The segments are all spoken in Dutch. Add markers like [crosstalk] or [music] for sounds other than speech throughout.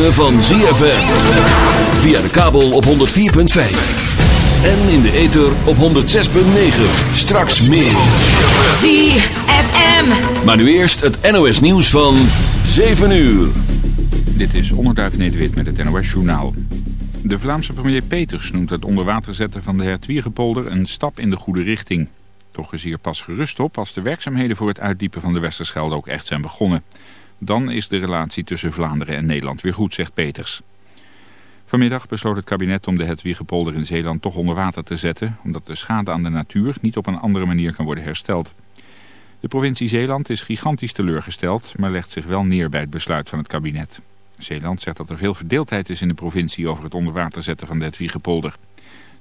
ritme van ZFM. Via de kabel op 104.5. En in de ether op 106.9. Straks meer. ZFM. Maar nu eerst het NOS nieuws van 7 uur. Dit is Onderduif Nederwit met het NOS Journaal. De Vlaamse premier Peters noemt het onderwater zetten van de Hertwiegepolder een stap in de goede richting. Toch is hier pas gerust op als de werkzaamheden voor het uitdiepen van de Westerschelde ook echt zijn begonnen. Dan is de relatie tussen Vlaanderen en Nederland weer goed, zegt Peters. Vanmiddag besloot het kabinet om de Hetwiegepolder in Zeeland toch onder water te zetten... omdat de schade aan de natuur niet op een andere manier kan worden hersteld. De provincie Zeeland is gigantisch teleurgesteld... maar legt zich wel neer bij het besluit van het kabinet. Zeeland zegt dat er veel verdeeldheid is in de provincie... over het onder water zetten van de Hetwiegepolder.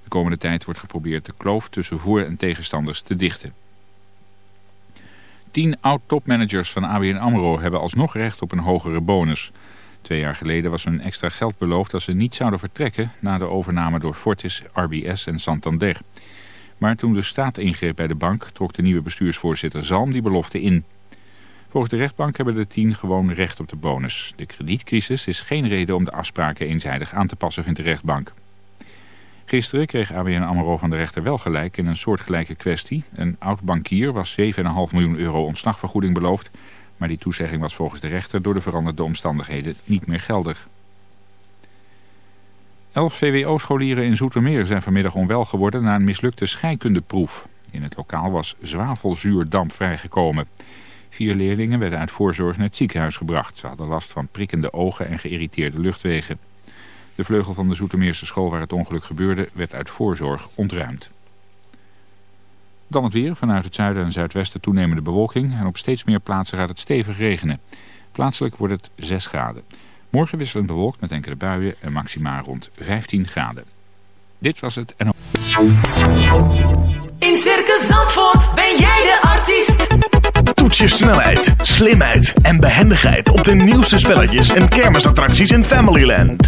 De komende tijd wordt geprobeerd de kloof tussen voor- en tegenstanders te dichten. Tien oud-topmanagers van ABN AMRO hebben alsnog recht op een hogere bonus. Twee jaar geleden was hun extra geld beloofd als ze niet zouden vertrekken... na de overname door Fortis, RBS en Santander. Maar toen de staat ingreep bij de bank... trok de nieuwe bestuursvoorzitter Zalm die belofte in. Volgens de rechtbank hebben de tien gewoon recht op de bonus. De kredietcrisis is geen reden om de afspraken eenzijdig aan te passen, vindt de rechtbank. Gisteren kreeg ABN AMRO van de rechter wel gelijk in een soortgelijke kwestie. Een oud-bankier was 7,5 miljoen euro ontslagvergoeding beloofd... maar die toezegging was volgens de rechter door de veranderde omstandigheden niet meer geldig. Elf VWO-scholieren in Zoetermeer zijn vanmiddag onwel geworden na een mislukte scheikundeproef. In het lokaal was zwavelzuurdamp vrijgekomen. Vier leerlingen werden uit voorzorg naar het ziekenhuis gebracht. Ze hadden last van prikkende ogen en geïrriteerde luchtwegen. De vleugel van de Zoetermeerse school waar het ongeluk gebeurde werd uit voorzorg ontruimd. Dan het weer. Vanuit het zuiden en zuidwesten toenemende bewolking en op steeds meer plaatsen gaat het stevig regenen. Plaatselijk wordt het 6 graden. Morgen wisselend bewolkt met enkele buien en maximaal rond 15 graden. Dit was het en... In Circus Zandvoort ben jij de artiest. Toets je snelheid, slimheid en behendigheid op de nieuwste spelletjes en kermisattracties in Familyland.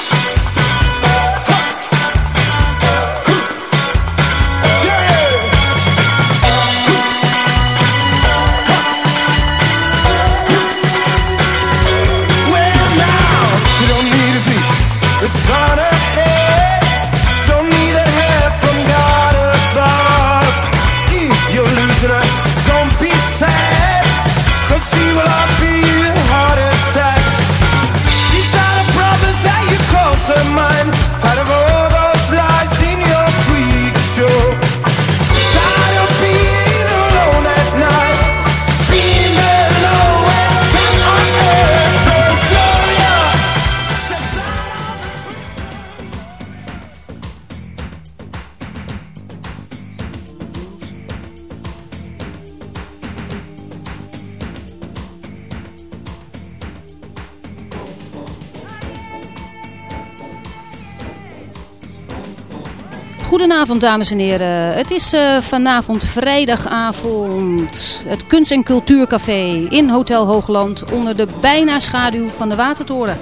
Dames en heren. Het is eh, vanavond vrijdagavond. Het Kunst- en Cultuurcafé in Hotel Hoogland onder de bijna schaduw van de Watertoren.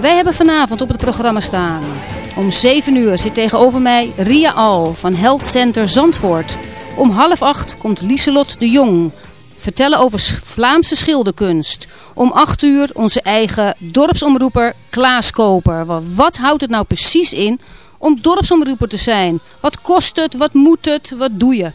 Wij hebben vanavond op het programma staan. Om 7 uur zit tegenover mij Ria Al van Health Center Zandvoort. Om half acht komt Lieselot de Jong vertellen over Vlaamse schilderkunst. Om 8 uur onze eigen dorpsomroeper Klaas Koper. Wa- Wat houdt het nou precies in om dorpsomroeper te zijn? Wat kost het? Wat moet het? Wat doe je?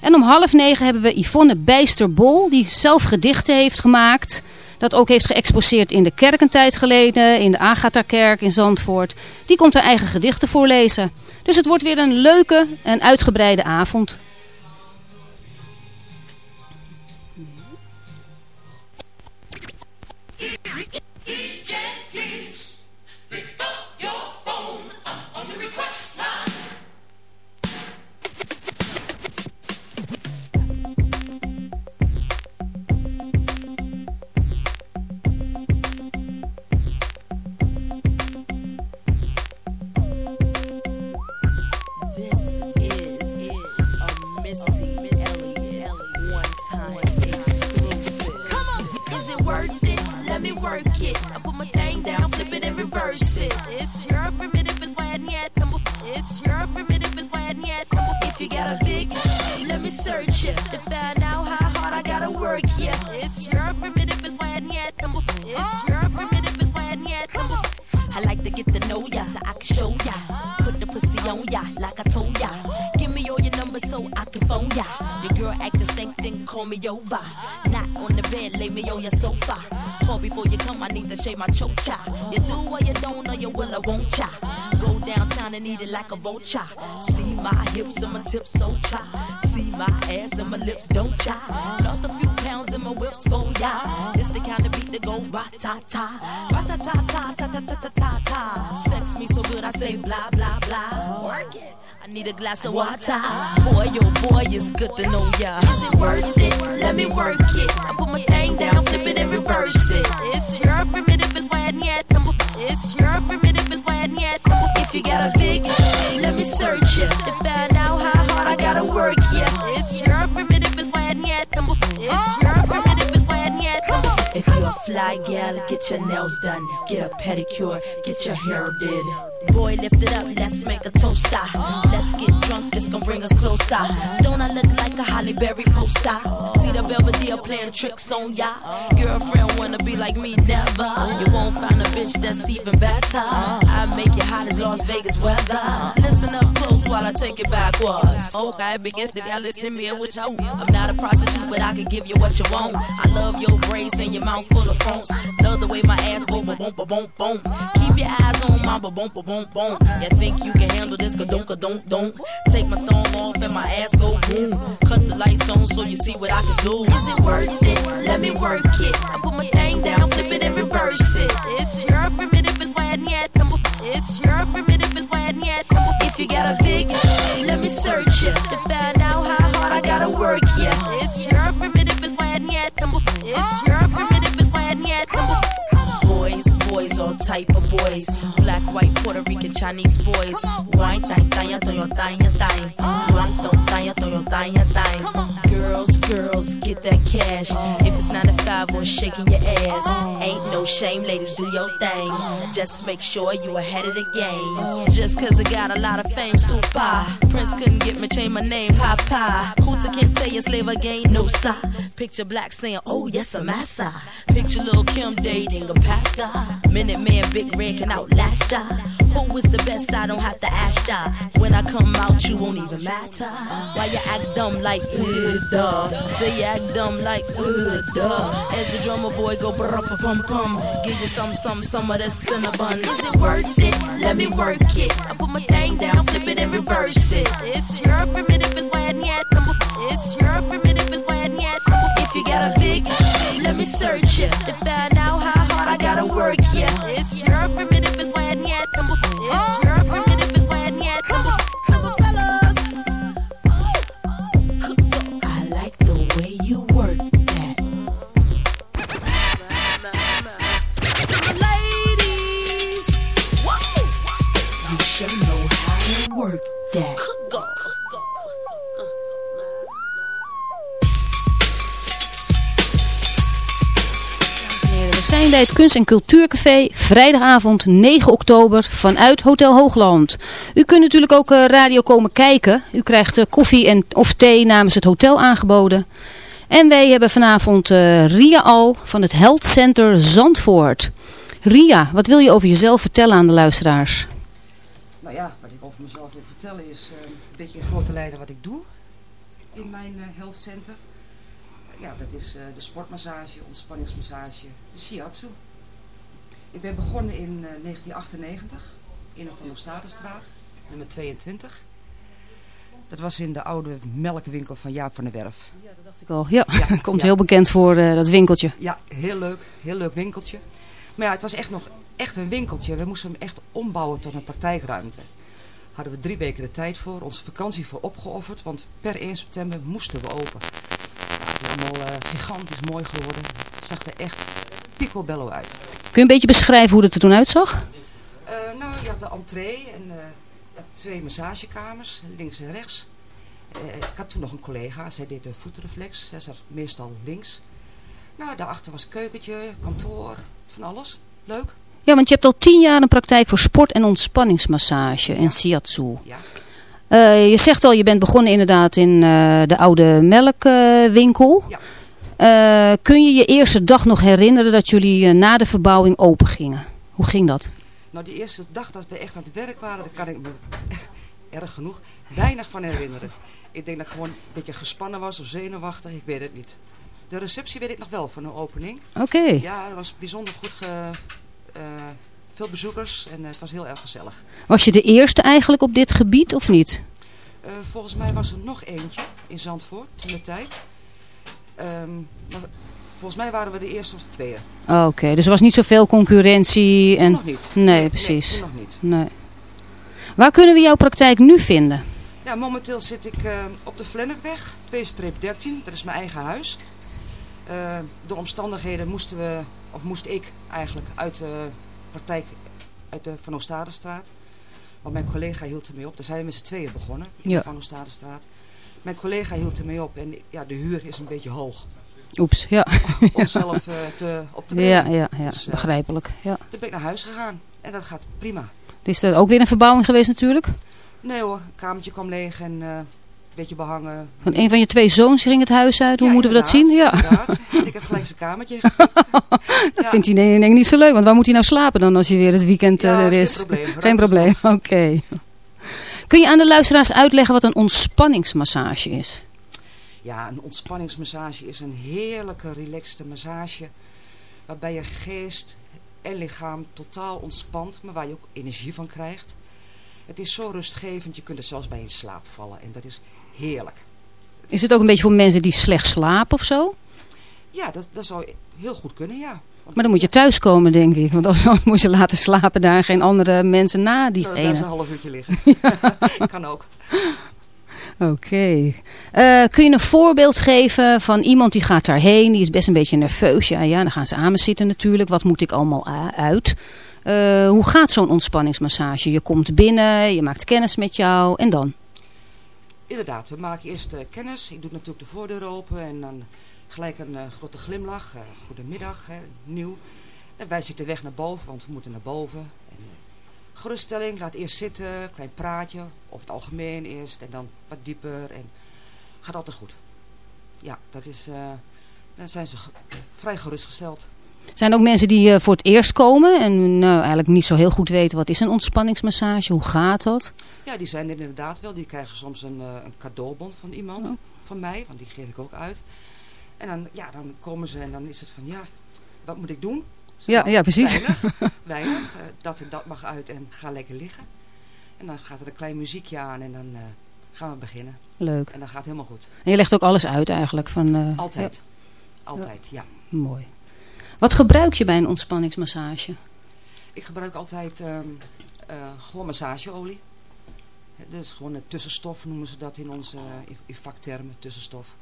En om half negen hebben we Yvonne Bijsterbol, die zelf gedichten heeft gemaakt. Dat ook heeft geëxposeerd in de kerk een tijd geleden, in de Agatha-kerk in Zandvoort. Die komt haar eigen gedichten voorlezen. Dus het wordt weer een leuke en uitgebreide avond. And it. It's your primitive and why yet number. It's your primitive and why yet number. If you got a big, let me search it to find out how hard I gotta work. Yeah, it's your primitive and why yet number. It's your primitive and why yet number. I like to get to know ya so I can show ya. Put the pussy on ya like I told ya. Give me all your numbers so I can phone ya. Your girl acting stink, then call me over. Not on the bed, lay me on your sofa. Call before you come, I need to shave my choke cha. You do or you don't, or you will or won't cha. Go downtown and eat it like a vulture. See my hips and my tips oh so chai. See my ass and my lips don't chai. Lost a few pounds in my whips for ya. It's the kind of beat that go ra-ta-ta. Ra-ta-ta-ta-ta-ta-ta-ta-ta. Sex me so good I say blah, blah, blah. Work it. I need a glass of water. Boy, oh boy, it's good to know ya. Is it worth it? Let me work it. I put my thing down, flip it and reverse it. It's your primitive, it's why yet. It's your primitive, it's why yet. If you got a big, let me search it. To find out how hard I gotta work, yeah. It's your primitive, it's why yet. It's your primitive, it's why yet. If you're a fly gal, get your nails done, get a pedicure, get your hair did. Boy, lift it up, let's make a toast. ah. Let's get drunk, this gon' bring us closer. Don't I look like a Holly Berry poster? See the Belvedere playing tricks on ya. Girlfriend wanna be like me, never. You won't find a bitch that's even better. I make you hot as Las Vegas weather. Listen up close while I take it backwards. Okay, begins to y'all listen me what you I'm not a prostitute, but I can give you what you want. I love your braids and your mouth full of phones. Love the way my ass go boom boom boom boom. Keep your eyes on my boom boom boom boom. You think you can handle this? Ka don't don't don't. Take my thumb off and my ass go boom. Cut the lights on so you see what I can do. Is it worth it? Let me work it. I put my thing down, flip it and reverse it. It's your primitive, it's why yet. It's your primitive, it's why yet. If you got a big, let me search it to find out how hard I gotta work. Yeah, it's your primitive, it's why yet. It's your primitive, type of boys. Black, white, Puerto Rican, Chinese boys. Wine, time, time, time, time, time. Black, don't time, time, time. Girls, get that cash. If it's 9 to 5 or shaking your ass. Ain't no shame, ladies, do your thing. Just make sure you ahead of the game. Just cause I got a lot of fame, super. Prince couldn't get me, change my name, Papa. Hooter can't tell you slave again, no sign. Picture black saying, oh yes, I'm massa. Picture little Kim dating a pastor. Minute man, Big Red can outlast ya. Who is the best? I don't have to ask ya. When I come out, you won't even matter. Why you act dumb like, uh, duh. Say you act dumb like, uh, duh. As the drummer boy go brr pum pum. Give you some, some, some of that cinnamon. Is it worth it? Let me work it. I put my thing down, flip it and reverse it. It's your primitive, it's why yet. It's your primitive, it's why. If you got a big, let me search it to find out how hard I gotta work. Yeah, it's your primitive, it's why yet. It's bij het Kunst- en Cultuurcafé, vrijdagavond 9 oktober vanuit Hotel Hoogland. U kunt natuurlijk ook eh, radio komen kijken. U krijgt eh, koffie en, of thee namens het hotel aangeboden. En wij hebben vanavond eh, Ria Al van het Health Center Zandvoort. Ria, wat wil je over jezelf vertellen aan de luisteraars? Nou ja, wat ik over mezelf wil vertellen is een beetje in grote lijnen wat ik doe in mijn health center. Ja, dat is eh, de sportmassage, ontspanningsmassage, de shiatsu. Ik ben begonnen in eh, 1998 in de Van Oostadenstraat, nummer 22. Dat was in de oude melkwinkel van Jaap van der Werf. Ik al, ja, Ja, [laughs] komt ja. heel bekend voor eh, dat winkeltje. Ja, heel leuk. Heel leuk winkeltje. Maar ja, het was echt nog echt een winkeltje. We moesten hem echt ombouwen tot een praktijkruimte. Hadden we drie weken de tijd voor. Onze vakantie voor opgeofferd. Want per 1 september moesten we open. Allemaal eh, gigantisch mooi geworden. Het zag er echt picobello uit. Kun je een beetje beschrijven hoe het er toen uitzag? Eh, nou, je had de entree en eh, twee massagekamers, links en rechts. Ik had toen nog een collega, zij deed de voetreflex. Zij zat meestal links. Nou, daarachter was keukentje, kantoor, van alles. Leuk. Ja, want je hebt al tien jaar een praktijk voor sport- en ontspanningsmassage en shiatsu. Ja. Eh, je zegt al, je bent begonnen inderdaad in eh, de oude melkwinkel. Ja. Eh, kun je je eerste dag nog herinneren dat jullie na de verbouwing open gingen? Hoe ging dat? Nou, die eerste dag dat we echt aan het werk waren, daar kan ik me [laughs] erg genoeg weinig van herinneren. Ik denk dat ik gewoon een beetje gespannen was of zenuwachtig, ik weet het niet. De receptie weet ik nog wel van de opening. Oké. Ja, het was bijzonder goed ge, veel bezoekers en eh, het was heel erg gezellig. Was je de eerste eigenlijk op dit gebied of niet? Eh, volgens mij was er nog eentje in Zandvoort toen de tijd. Ehm, maar volgens mij waren we de eerste of de tweede. Oké, dus er was niet zoveel concurrentie. Toen En... nog niet. Nee, precies. toen nog niet. Nee. Waar kunnen we jouw praktijk nu vinden? Ja, momenteel zit ik eh, op de Vlennepweg, 2-13. Dat is mijn eigen huis. Eh, door omstandigheden moesten we, of moest ik eigenlijk uit de praktijk uit de Van Oostadestraat. Want mijn collega hield ermee op. Daar zijn we met z'n tweeën begonnen in Ja. de Van Oostadestraat. Mijn collega hield ermee op en ja, de huur is een beetje hoog. Oeps, ja. [laughs] Om zelf eh, te, op te Ja, brengen. ja, ja, Dus, eh, begrijpelijk. Ja. Toen ben ik naar huis gegaan en dat gaat prima. Is er ook weer een verbouwing geweest natuurlijk? Nee hoor, een kamertje kwam leeg en eh, beetje behangen. Van een van je twee zoons ging het huis uit. Hoe Ja, moeten we dat zien? Ja. Ik heb gelijk zijn kamertje. [laughs] dat vindt hij denk ik niet zo leuk. Want waar moet hij nou slapen dan als je weer het weekend eh, Ja, er geen is? probleem. Geen probleem, [laughs] oké. Kun je aan de luisteraars uitleggen wat een ontspanningsmassage is? Ja, een ontspanningsmassage is een heerlijke, relaxte massage. Waarbij je geest en lichaam totaal ontspant, maar waar je ook energie van krijgt. Het is zo rustgevend, je kunt er zelfs bij in slaap vallen. En dat is heerlijk. Is het ook een beetje voor mensen die slecht slapen of zo? Ja, dat, dat zou heel goed kunnen, ja. Want Maar dan moet je thuiskomen, denk ik. Want anders [laughs] moet je laten slapen daar geen andere mensen na Nou, daar is diegene. een half uurtje liggen. [laughs] [laughs] kan ook. Oké. Eh, kun je een voorbeeld geven van iemand die gaat daarheen, die is best een beetje nerveus. Ja, ja, dan gaan ze aan me zitten natuurlijk. Wat moet ik allemaal uit? Eh, hoe gaat zo'n ontspanningsmassage? Je komt binnen, je maakt kennis met jou en dan? Inderdaad, we maken eerst eh, kennis. Ik doe natuurlijk de voordeur open en dan gelijk een eh, grote glimlach. Eh, goedemiddag, nieuw. Dan wijs ik de weg naar boven, want we moeten naar boven. En, geruststelling, laat eerst zitten, klein praatje, over het algemeen eerst en dan wat dieper. En gaat altijd goed. Ja, dat is, dan zijn ze vrij gerustgesteld. Zijn er ook mensen die eh, voor het eerst komen en nou, eigenlijk niet zo heel goed weten wat is een ontspanningsmassage? Hoe gaat dat? Ja, die zijn er inderdaad wel. Die krijgen soms een, eh, een cadeaubon van iemand, Oh. van mij, want die geef ik ook uit. En dan, ja, dan komen ze en dan is het van, ja, wat moet ik doen? Ja, ja, precies. Weinig, [laughs] weinig. Eh, dat en dat mag uit en ga lekker liggen. En dan gaat er een klein muziekje aan en dan gaan we beginnen. Leuk. En dan gaat helemaal goed. En je legt ook alles uit eigenlijk? Van, Altijd. Altijd, ja, mooi. Wat gebruik je bij een ontspanningsmassage? Ik gebruik altijd ehm, eh, gewoon massageolie. Is gewoon een tussenstof, noemen ze dat in onze in, in vaktermen, tussenstof.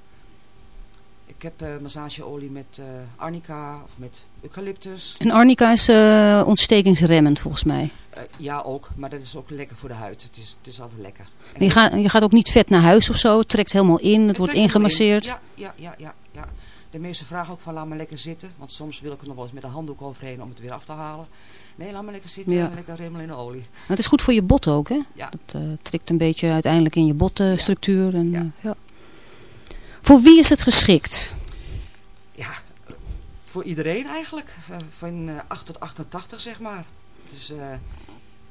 Ik heb eh, massageolie met eh, arnica of met eucalyptus. En arnica is ontstekingsremmend volgens mij. Ja, ook, maar dat is ook lekker voor de huid. Het is, het is altijd lekker. En je, gaat, je gaat ook niet vet naar huis of zo. Het trekt helemaal in. Het Het wordt in. ingemasseerd. Ja, ja, ja, ja, ja. De meeste vragen ook van laat me lekker zitten. Want soms wil ik er nog wel eens met een handdoek overheen om het weer af te halen. Nee, laat me lekker zitten Ja. en lekker remmelen in de olie. Het is goed voor je bot ook, hè? Ja. Dat eh, trekt een beetje uiteindelijk in je botstructuur. En, Ja. eh, ja. Voor wie is het geschikt? Ja, voor iedereen eigenlijk. Van eh, 8 tot 88 zeg maar. Dus eh,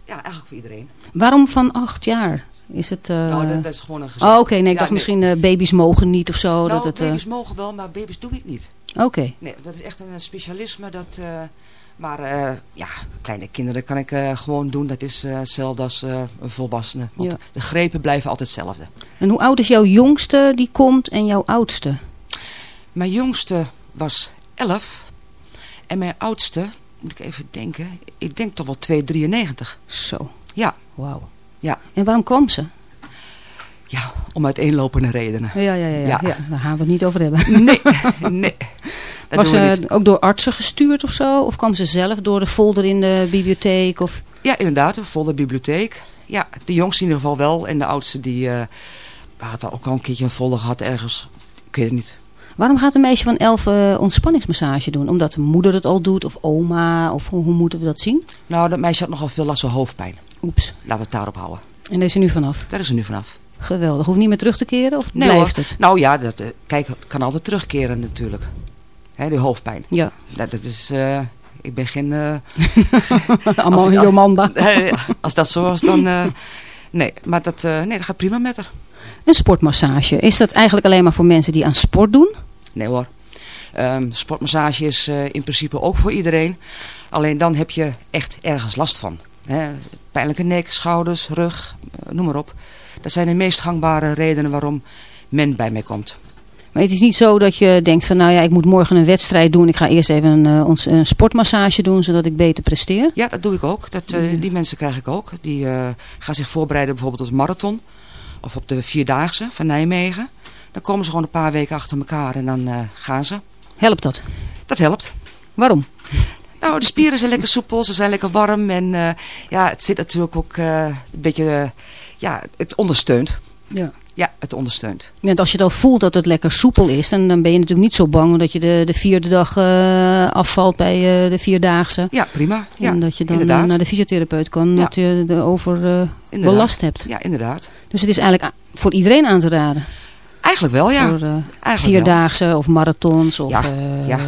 ja, eigenlijk voor iedereen. Waarom van acht jaar? Is het... eh, nou, dat, dat is gewoon een gezin. Oh, oké. Nee, ik Ja, dacht nee. misschien eh, baby's mogen niet of zo. Nou, dat het, eh, baby's mogen wel, maar baby's doe ik niet. Oké. Nee, dat is echt een specialisme. Dat, maar ja, kleine kinderen kan ik gewoon doen. Dat is hetzelfde als een volwassene. Want Ja. de grepen blijven altijd hetzelfde. En hoe oud is jouw jongste die komt en jouw oudste? Mijn jongste was 11. En mijn oudste, moet ik even denken. Ik denk toch wel 2,93. Zo. Ja, Wauw. Ja. En waarom kwam ze? Ja, om uiteenlopende redenen. Ja, ja, ja. ja. Ja. ja. daar gaan we het niet over hebben. Nee, nee. [laughs] Dat Was ze ook door artsen gestuurd of zo? Of kwam ze zelf door de folder in de bibliotheek? Of... Ja, inderdaad, een volle bibliotheek. Ja, de jongste in ieder geval wel. En de oudste die eh, had ook al een keertje een folder gehad ergens. Ik weet het niet. Waarom gaat een meisje van elf eh, ontspanningsmassage doen? Omdat de moeder het al doet of oma? Of hoe, hoe moeten we dat zien? Nou, dat meisje had nogal veel last van hoofdpijn. Oeps. Laten we het daarop houden. En daar is er nu vanaf. Daar is ze nu vanaf. Geweldig. Hoeft niet meer terug te keren of Nee, blijft hoor. het? Nou ja, dat, eh, kijk, het kan altijd terugkeren natuurlijk. Hè, die hoofdpijn. Ja. Dat, dat is... eh, ik ben geen... eh, [laughs] Allemaal Als ik- een Jomanda. [laughs] Nee, als dat zo was, dan... eh, nee, maar dat, eh, nee, dat gaat prima met haar. Een sportmassage. Is dat eigenlijk alleen maar voor mensen die aan sport doen? Nee hoor. Ehm, sportmassage is eh, in principe ook voor iedereen. Alleen dan heb je echt ergens last van. Hè? Pijnlijke nek, schouders, rug, eh, noem maar op. Dat zijn de meest gangbare redenen waarom men bij mij komt. Maar het is niet zo dat je denkt van nou ja, ik moet morgen een wedstrijd doen. Ik ga eerst even een, eh, een sportmassage doen zodat ik beter presteer. Ja, dat doe ik ook. Dat, eh. Die mensen krijg ik ook. Die gaan zich voorbereiden bijvoorbeeld op de marathon. Of op de Vierdaagse van Nijmegen. Dan komen ze gewoon een paar weken achter elkaar en dan gaan ze. Helpt dat? Dat helpt. Waarom? Nou, de spieren zijn lekker soepel, ze zijn lekker warm. En eh, ja, het zit natuurlijk ook eh, een beetje... eh, ja, het ondersteunt. Ja. Ja, het ondersteunt. Want als je dan voelt dat het lekker soepel is, dan, dan ben je natuurlijk niet zo bang dat je de, de vierde dag afvalt bij de vierdaagse. Ja, prima. Ja, en dat je dan naar de fysiotherapeut kan, Ja. dat je erover belast hebt. Ja, inderdaad. Dus het is eigenlijk voor iedereen aan te raden. Eigenlijk wel, ja. Voor eh, Eigenlijk wel. vierdaagse of marathons. Of, Ja, eh, ja.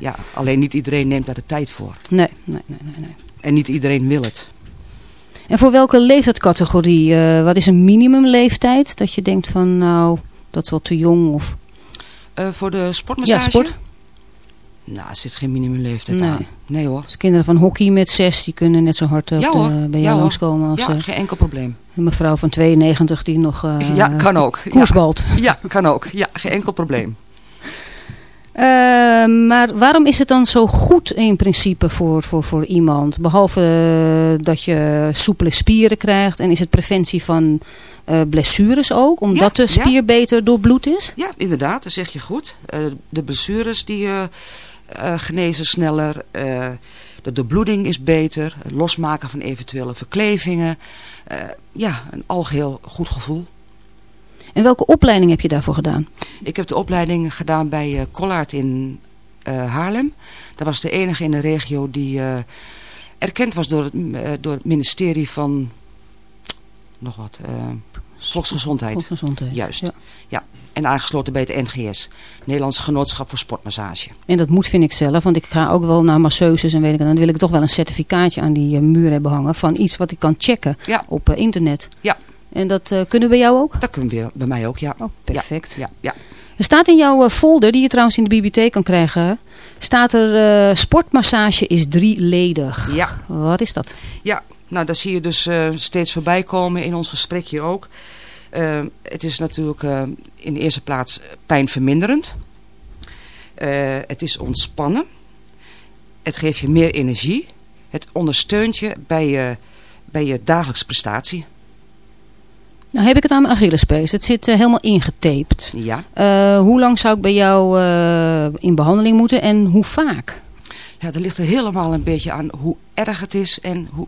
Ja, alleen niet iedereen neemt daar de tijd voor. Nee, nee, nee, nee, nee. En niet iedereen wil het. En voor welke leeftijdscategorie? eh, wat is een minimumleeftijd? Dat je denkt van nou, dat is wel te jong. Of... Voor de sportmassage? Ja, sport. Nou, er zit geen minimumleeftijd Nee. aan. Nee hoor. Dus kinderen van hockey met zes, die kunnen net zo hard op Ja de- bij jou Ja langskomen als Ja, eh, geen enkel probleem. een mevrouw van 92 die nog eh, ja, kan ook. koersbalt. Ja, ja, kan ook. Ja, geen enkel probleem. Eh, maar waarom is het dan zo goed in principe voor, voor, voor iemand? Behalve eh, dat je soepele spieren krijgt en is het preventie van blessures ook? Omdat Ja, de spier beter doorbloed is? Ja, inderdaad, dat zeg je goed. De blessures die genezen sneller. eh, de doorbloeding is beter. Het losmaken van eventuele verklevingen. Eh, ja, een algeheel goed gevoel. En welke opleiding heb je daarvoor gedaan? Ik heb de opleiding gedaan bij eh Collard in eh, Haarlem. Dat was de enige in de regio die eh, erkend was door het, eh, door het ministerie van... Nog wat... eh, Volksgezondheid. Volksgezondheid, Juist. ja. Ja. En aangesloten bij het NGS. Nederlands Genootschap voor Sportmassage. En dat moet vind ik zelf, want ik ga ook wel naar masseuses en weet ik, en dan wil ik toch wel een certificaatje aan die eh, muur hebben hangen van iets wat ik kan checken Ja. op eh, internet. Ja. En dat eh, kunnen bij jou ook? Dat kunnen we bij mij ook, ja. Oh, perfect. Ja, ja. Er staat in jouw folder, die je trouwens in de bibliotheek kan krijgen, staat er sportmassage is drieledig. Ja. Wat is dat? Ja, nou dat zie je dus steeds voorbij komen in ons gesprekje ook. Eh, het is natuurlijk eh, in de eerste plaats pijnverminderend. Eh, het is ontspannen. Het geeft je meer energie. Het ondersteunt je bij je, bij je dagelijkse prestatie. Nou heb ik het aan mijn Achillespees. Het zit helemaal ingetaped. Ja. Hoe lang zou ik bij jou in behandeling moeten en hoe vaak? ja, dat ligt er helemaal een beetje aan hoe erg het is en hoe,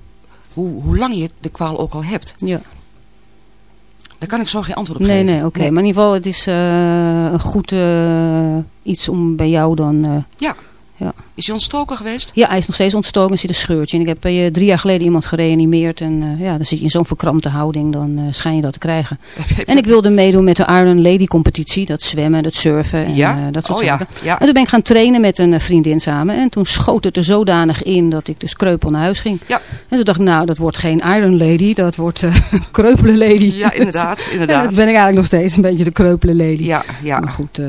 hoe, hoe lang je de kwaal ook al hebt. Ja. Daar kan ik zo geen antwoord op Nee, geven. nee, oké. Maar in ieder geval, het is eh, een goed eh, iets om bij jou dan... eh, Ja. Ja. Is hij ontstoken geweest? ja, hij is nog steeds ontstoken. Er zit een scheurtje. En ik heb eh, drie jaar geleden iemand gereanimeerd. En eh, ja, dan zit je in zo'n verkrampte houding. Dan eh, schijn je dat te krijgen. [laughs] En ik wilde meedoen met de Iron Lady competitie. Dat zwemmen, dat surfen en Ja? dat soort Oh ja, zaken. ja. En toen ben ik gaan trainen met een vriendin samen. En toen schoot het er zodanig in dat ik dus kreupel naar huis ging. Ja. En toen dacht ik, nou, dat wordt geen Iron Lady. Dat wordt eh [laughs] kreupele lady. Ja, inderdaad, [laughs] En inderdaad. dat ben ik eigenlijk nog steeds een beetje de kreupele lady. Ja, ja. Maar goed,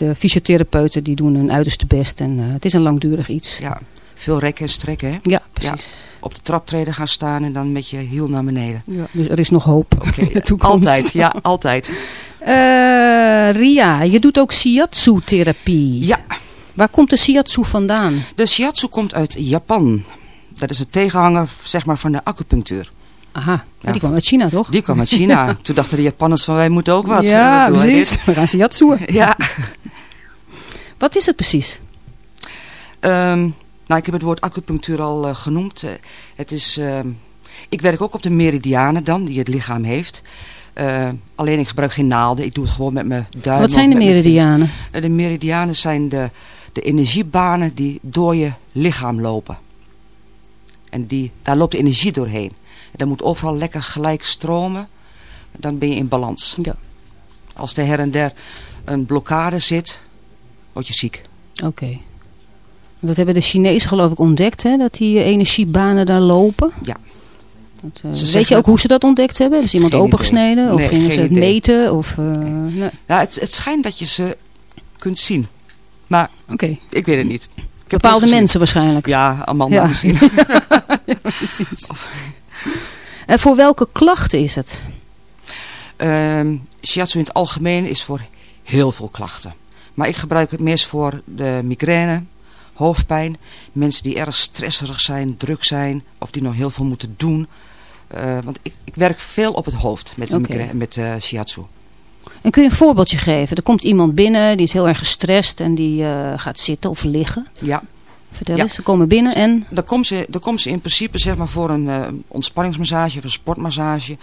de fysiotherapeuten die doen hun uiterste best. En eh, het is een langdurig iets. Ja, veel rekken en strekken, hè? Ja, precies. Op de traptreden gaan staan en dan met je hiel naar beneden. Ja, dus er is nog hoop. [laughs] Altijd, ja, [laughs] altijd. Eh, Ria, je doet ook shiatsu-therapie. Ja. Waar komt de shiatsu vandaan? De shiatsu komt uit Japan. Dat is een tegenhanger, zeg maar, van de acupunctuur. Aha, ja, die kwam uit China toch? Die kwam uit China. [laughs] Toen dachten de Japanners van, wij moeten ook wat. ja, precies. We gaan shiatsuën. [laughs] Ja. Wat is het precies? Ehm, nou, ik heb het woord acupunctuur al eh, genoemd. Eh, het is, ehm, ik werk ook op de meridianen dan, die het lichaam heeft. Eh, alleen ik gebruik geen naalden. Ik doe het gewoon met mijn duim. Wat zijn de meridianen? De meridianen zijn de, de energiebanen die door je lichaam lopen. En die, daar loopt de energie doorheen. Dat moet overal lekker gelijk stromen. Dan ben je in balans. Ja. Als er her en der een blokkade zit, word je ziek. Oké. Dat hebben de Chinezen geloof ik ontdekt, hè? Dat die eh, energiebanen daar lopen. Ja. Dat, eh, Ze weet je ook hoe ze dat ontdekt hebben? Hebben ze iemand opengesneden? Of Nee, gingen ze het idee. meten? Of, eh, nee. Ja, het, het schijnt dat je ze kunt zien. Maar Oké. ik weet het niet. Ik heb het Bepaalde mensen waarschijnlijk. Ja, Amanda Ja. misschien. [laughs] Ja, [laughs] precies. En voor welke klachten is het? Ehm shiatsu in het algemeen is voor heel veel klachten. Maar ik gebruik het meest voor de migraine, hoofdpijn. Mensen die erg stresserig zijn, druk zijn of die nog heel veel moeten doen. Eh, want ik, ik werk veel op het hoofd met, migraine- met eh, shiatsu. En kun je een voorbeeldje geven? Er komt iemand binnen, die is heel erg gestrest en die eh, gaat zitten of liggen. Ja. Vertel Ja. eens, ze komen binnen en... Dan komt ze, dan komt ze in principe zeg maar, voor een eh, ontspanningsmassage of een sportmassage.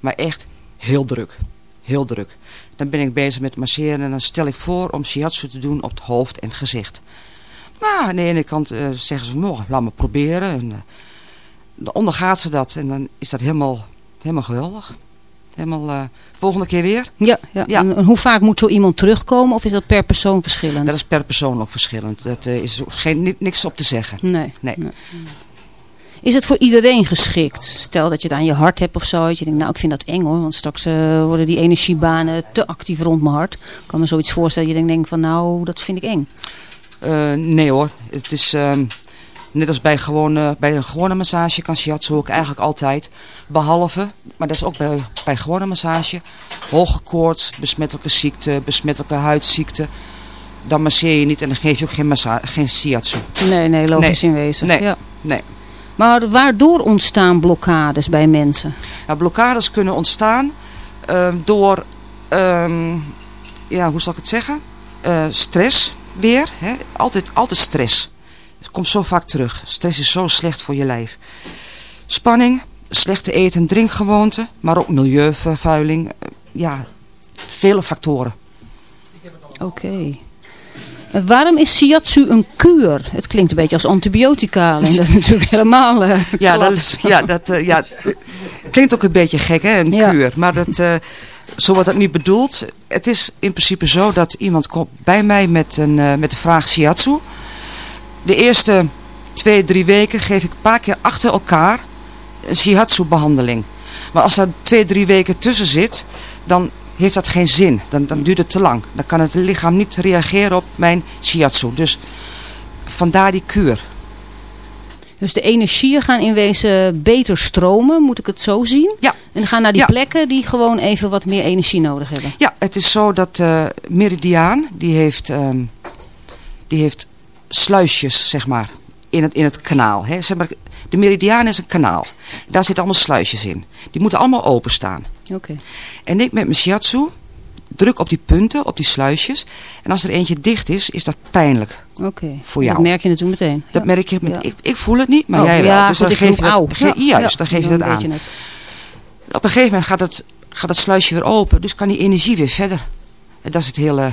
Maar echt heel druk. Heel druk. Dan ben ik bezig met masseren en dan stel ik voor om shiatsu te doen op het hoofd en gezicht. Maar aan de ene kant eh, zeggen ze, nou, laat me proberen. En, eh, dan ondergaat ze dat en dan is dat helemaal, helemaal geweldig. Helemaal, eh, volgende keer weer. Ja, ja. Ja. En hoe vaak moet zo iemand terugkomen of is dat per persoon verschillend? Dat is per persoon ook verschillend. Dat eh, is geen, ni- niks op te zeggen. Nee. Nee. Is het voor iedereen geschikt? Stel dat je het aan je hart hebt of zo. Dat je denkt, nou ik vind dat eng hoor. Want straks eh, worden die energiebanen te actief rond mijn hart. Ik kan me zoiets voorstellen. Dat je denkt van nou, dat vind ik eng. Nee hoor, het is ehm, net als bij, gewone, bij een gewone massage kan shiatsu ook eigenlijk altijd. Behalve, maar dat is ook bij, bij gewone massage, hoge koorts, besmettelijke ziekte, besmettelijke huidziekte. Dan masseer je niet en dan geef je ook geen, geen shiatsu. Nee, nee, logisch Nee. in wezen. Nee. Ja. Nee. Maar waardoor ontstaan blokkades bij mensen? Nou, blokkades kunnen ontstaan ehm, door, ehm, ja, hoe zal ik het zeggen? Eh, stress weer. Hè? Altijd, altijd stress. Het komt zo vaak terug. Stress is zo slecht voor je lijf. Spanning, slechte eten- en drinkgewoonten, maar ook milieuvervuiling. eh, ja, vele factoren. Oké. En waarom is shiatsu een kuur? Het klinkt een beetje als antibiotica. Alleen dat is natuurlijk helemaal eh Ja, dat, is, ja, dat eh, ja, klinkt ook een beetje gek, hè, een Ja. kuur. Maar dat, zo wordt dat niet bedoeld. Het is in principe zo dat iemand komt bij mij met, een, met de vraag shiatsu. De eerste twee, drie weken geef ik een paar keer achter elkaar een shiatsu behandeling. Maar als er twee, drie weken tussen zit, dan heeft dat geen zin. Dan, dan duurt het te lang. Dan kan het lichaam niet reageren op mijn shiatsu. Dus vandaar die kuur. Dus de energieën gaan in wezen beter stromen, moet ik het zo zien? Ja. En gaan naar die Ja. plekken die gewoon even wat meer energie nodig hebben. Ja, het is zo dat eh Meridiaan, die heeft, ehm, die heeft sluisjes, zeg maar, in het, in het kanaal. Hè. Zeg maar, de Meridiaan is een kanaal. Daar zitten allemaal sluisjes in. Die moeten allemaal openstaan. Oké. En ik met mijn shiatsu druk op die punten, op die sluisjes. En als er eentje dicht is, is dat pijnlijk. Oké. Voor jou. Dat merk je natuurlijk meteen. Dat Ja. merk je. Ja. ik, ik voel het niet, maar Oh, jij wel. Ja, dus goed, dan geef dat, ge- juist, dan geef je dan dat weet aan. je het. Op een gegeven moment gaat het, gaat het sluisje weer open. Dus kan die energie weer verder. En dat is het hele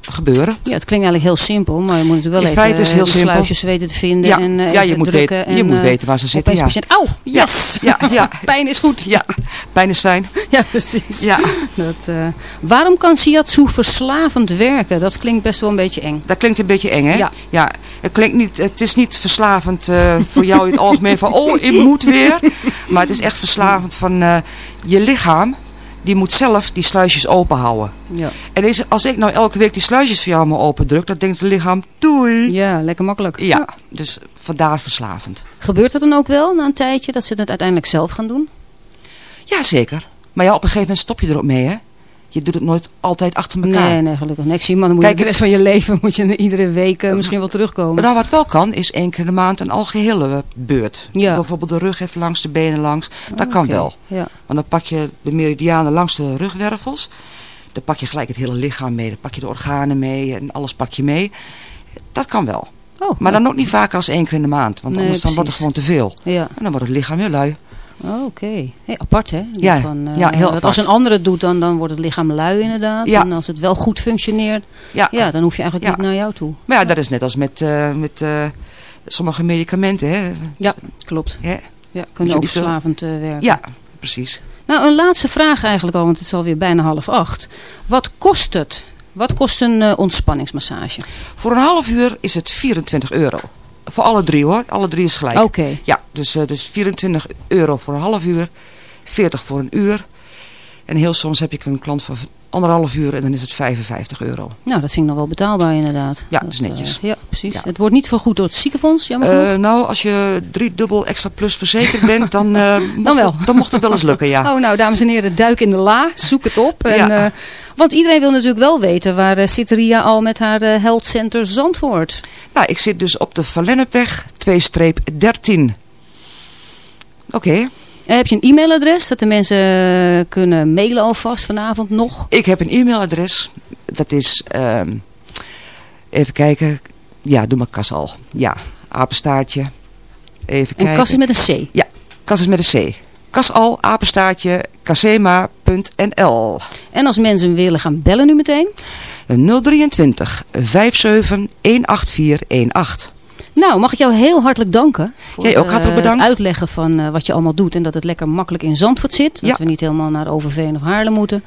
gebeuren. Ja, het klinkt eigenlijk heel simpel, maar je moet natuurlijk wel In even feite is heel de simpel. sluisjes weten te vinden Ja, en eh, ja, je moet weten- je moet eh, weten waar ze zitten, ja. patiënt, auw, yes! Ja, ja. [laughs] Pijn is goed. Ja, pijn is fijn. [laughs] Ja, precies. Ja. Dat, eh, waarom kan shiatsu verslavend werken? Dat klinkt best wel een beetje eng. Dat klinkt een beetje eng, hè? Ja. het, klinkt niet, het is niet verslavend voor jou in het algemeen van... oh, ik moet weer. Maar het is echt verslavend van je lichaam. Die moet zelf die sluisjes open houden. Ja. En is, als ik nou elke week die sluisjes voor jou maar open druk... dan denkt het lichaam, doei. ja, lekker makkelijk. Ja, dus vandaar verslavend. Gebeurt dat dan ook wel na een tijdje dat ze het uiteindelijk zelf gaan doen? Ja, zeker. Maar ja, op een gegeven moment stop je er ook mee, hè? Je doet het nooit altijd achter elkaar. Nee, nee, gelukkig niks. Maar dan moet Kijk, je de rest van je leven moet je iedere week eh, misschien wel terugkomen. Nou, wat wel kan, is één keer in de maand een algehele eh, beurt. Ja. Bijvoorbeeld de rug even langs, de benen langs. Dat kan wel. Ja. Want dan pak je de meridianen langs de rugwervels. Dan pak je gelijk het hele lichaam mee. Dan pak je de organen mee en alles pak je mee. Dat kan wel. Oh, Maar ja. dan ook niet vaker als één keer in de maand. Want Nee, anders dan wordt het gewoon te veel. Ja. En dan wordt het lichaam weer lui. Oh, Oké. Hey, apart hè? Ja, Van, eh, ja, heel dat apart. Als een ander het doet, dan, dan wordt het lichaam lui inderdaad. Ja. En als het wel goed functioneert, Ja. ja, dan hoef je eigenlijk Ja. niet naar jou toe. Maar ja, dat is net als met, eh, met eh, sommige medicamenten. Hè? Ja, klopt. Ja, Moet kunnen je ook verslavend eh, werken. Ja, precies. Nou, een laatste vraag eigenlijk al, want het is alweer bijna half acht. Wat kost het? Wat kost een eh, ontspanningsmassage? Voor een half uur is het 24 euro. Voor alle drie hoor. Alle drie is gelijk. Oké. Ja, dus, eh, dus 24 euro voor een half uur. 40 voor een uur. En heel soms heb ik een klant van anderhalf uur en dan is het 55 euro. Nou, dat vind ik nog wel betaalbaar inderdaad. Ja, dat is netjes. eh, ja, precies. Ja. Het wordt niet vergoed door het ziekenfonds, jammer genoeg. Eh, nou, als je drie dubbel extra plus verzekerd bent, dan, eh, [laughs] mocht wel. Het, dan mocht het wel eens lukken, ja. Oh, nou, dames en heren, duik in de la. Zoek het op. En, Ja. want iedereen wil natuurlijk wel weten waar zit Ria al met haar Health Center Zandvoort. Nou, ik zit dus op de Valennepweg 2-13. Oké, heb je een e-mailadres dat de mensen eh, kunnen mailen alvast vanavond nog? ik heb een e-mailadres. Dat is, ehm, even kijken. Ja, doe maar kas al. Ja, apenstaartje. Even En kijken. kas is met een C. Ja, kas is met een C. Kasal, apenstaartje, casema.nl. En als mensen willen gaan bellen nu meteen? 023 57 18418. Nou, mag ik jou heel hartelijk danken. Voor Jij ook eh, hartelijk bedankt. het uitleggen van eh, wat je allemaal doet. En dat het lekker makkelijk in Zandvoort zit. Dat Ja. we niet helemaal naar Overveen of Haarlem moeten.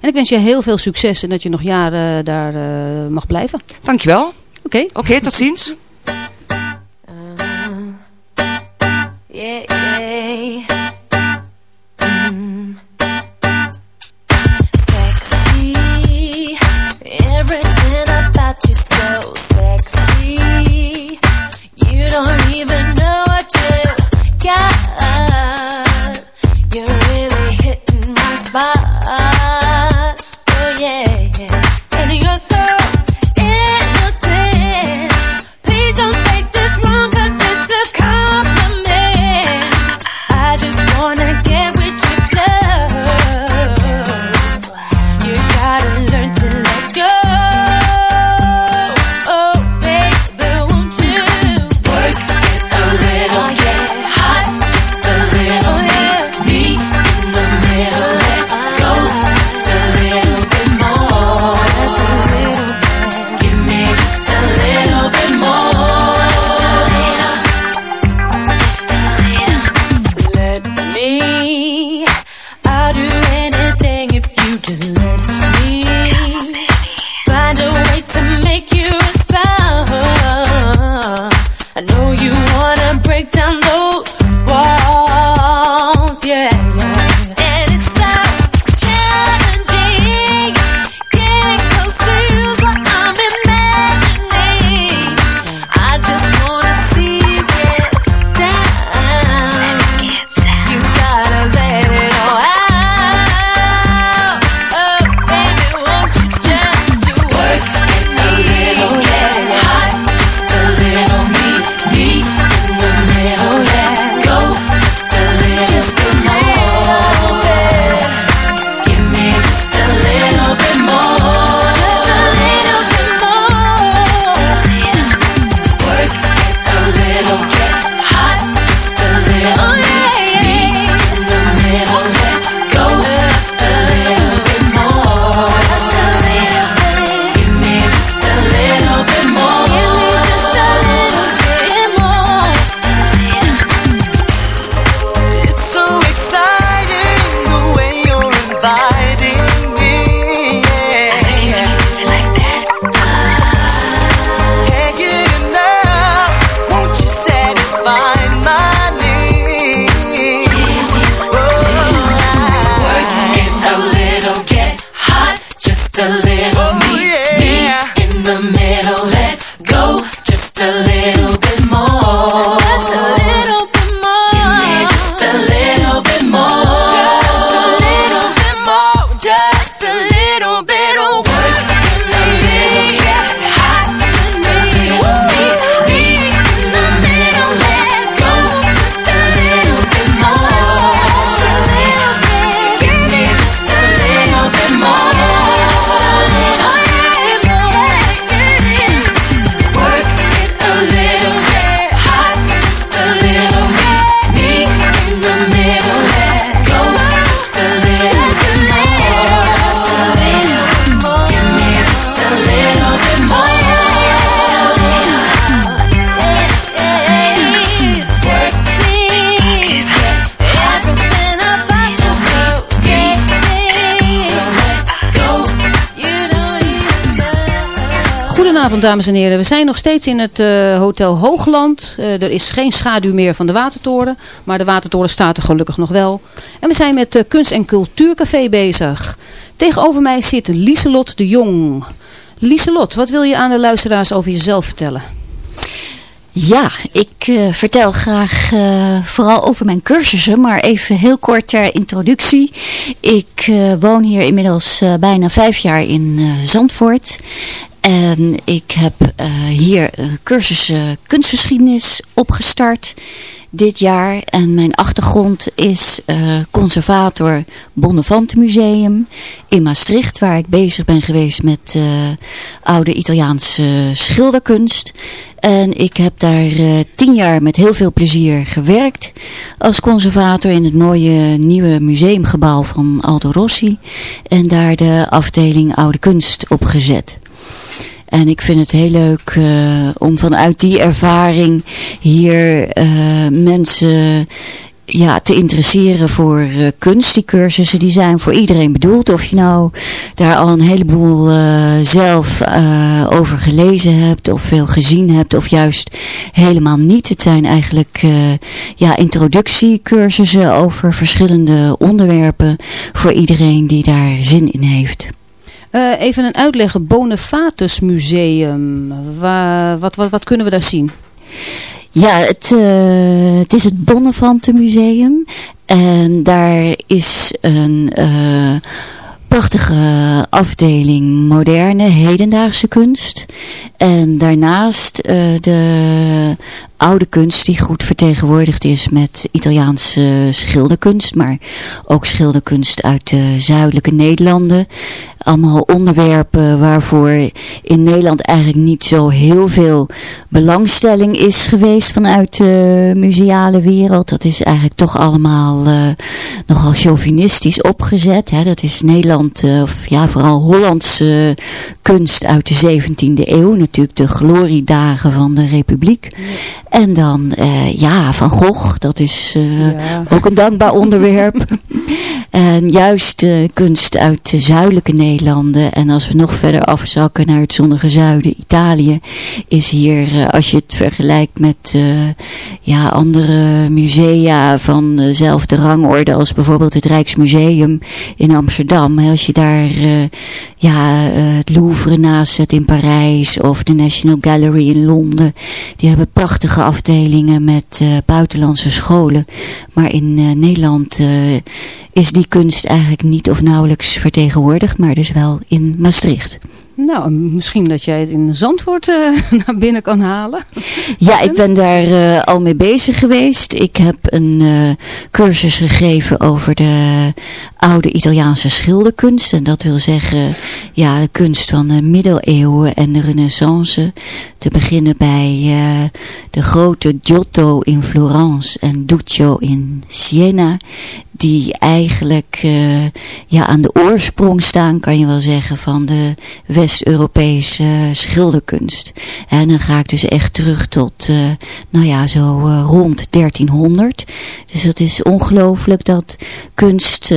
En ik wens je heel veel succes en dat je nog jaren daar eh, mag blijven. Dankjewel. Oké. Oké, tot ziens. Dames en heren. We zijn nog steeds in het eh, Hotel Hoogland. Eh, er is geen schaduw meer van de Watertoren. Maar de Watertoren staat er gelukkig nog wel. En we zijn met uh, Kunst- en Cultuurcafé bezig. Tegenover mij zit Lieselot de Jong. Lieselot, wat wil je aan de luisteraars over jezelf vertellen? Ja, ik vertel graag vooral over mijn cursussen, maar even heel kort ter introductie. Ik woon hier inmiddels bijna vijf jaar in Zandvoort. En ik heb hier cursussen kunstgeschiedenis opgestart dit jaar. En mijn achtergrond is conservator Bonnefante Museum in Maastricht. Waar ik bezig ben geweest met oude Italiaanse schilderkunst. En ik heb daar tien jaar met heel veel plezier gewerkt. Als conservator in het mooie nieuwe museumgebouw van Aldo Rossi. En daar de afdeling oude kunst opgezet. En ik vind het heel leuk uh, om vanuit die ervaring hier uh, mensen ja, te interesseren voor uh, kunst. Die cursussen die zijn voor iedereen bedoeld. Of je nou daar al een heleboel zelf over gelezen hebt of veel gezien hebt of juist helemaal niet. Het zijn eigenlijk ja, introductiecursussen over verschillende onderwerpen voor iedereen die daar zin in heeft. Uh, even een uitleg, Bonifatus Museum. Wat, wat, wat kunnen we daar zien? Ja, het, uh, het is het Bonnefante Museum. En daar is een uh, prachtige afdeling moderne, hedendaagse kunst. En daarnaast de oude kunst die goed vertegenwoordigd is met Italiaanse schilderkunst, maar ook schilderkunst uit de zuidelijke Nederlanden. Allemaal onderwerpen waarvoor in Nederland eigenlijk niet zo heel veel belangstelling is geweest vanuit de museale wereld. Dat is eigenlijk toch allemaal uh, nogal chauvinistisch opgezet. Hè. Dat is Nederland, uh, of ja vooral Hollandse kunst uit de 17e eeuw. Natuurlijk de gloriedagen van de republiek. Ja. En dan, ja, Van Gogh, dat is ja. ook een dankbaar onderwerp. [laughs] en juist kunst uit de zuidelijke Nederlanden. En als we nog verder afzakken naar het zonnige zuiden, Italië, is hier, als je het vergelijkt met ja, andere musea van dezelfde rangorde als bijvoorbeeld het Rijksmuseum in Amsterdam. Als je daar ja, het Louvre naast zet in Parijs of de National Gallery in Londen, die hebben prachtige afdelingen met buitenlandse scholen. Maar in Nederland is die kunst eigenlijk niet of nauwelijks vertegenwoordigd, maar dus wel in Maastricht. Nou, misschien dat jij het in Zandvoort uh, [laughs] naar binnen kan halen. Ja, ik ben daar uh, al mee bezig geweest. Ik heb een uh, cursus gegeven over de oude Italiaanse schilderkunst. En dat wil zeggen, ja, de kunst van de middeleeuwen en de renaissance. Te beginnen bij de grote Giotto in Florence en Duccio in Siena die eigenlijk uh, ja, aan de oorsprong staan, kan je wel zeggen, van de West-Europese schilderkunst. En dan ga ik dus echt terug tot, uh, nou ja, zo uh, rond 1300. Dus dat is ongelooflijk dat kunst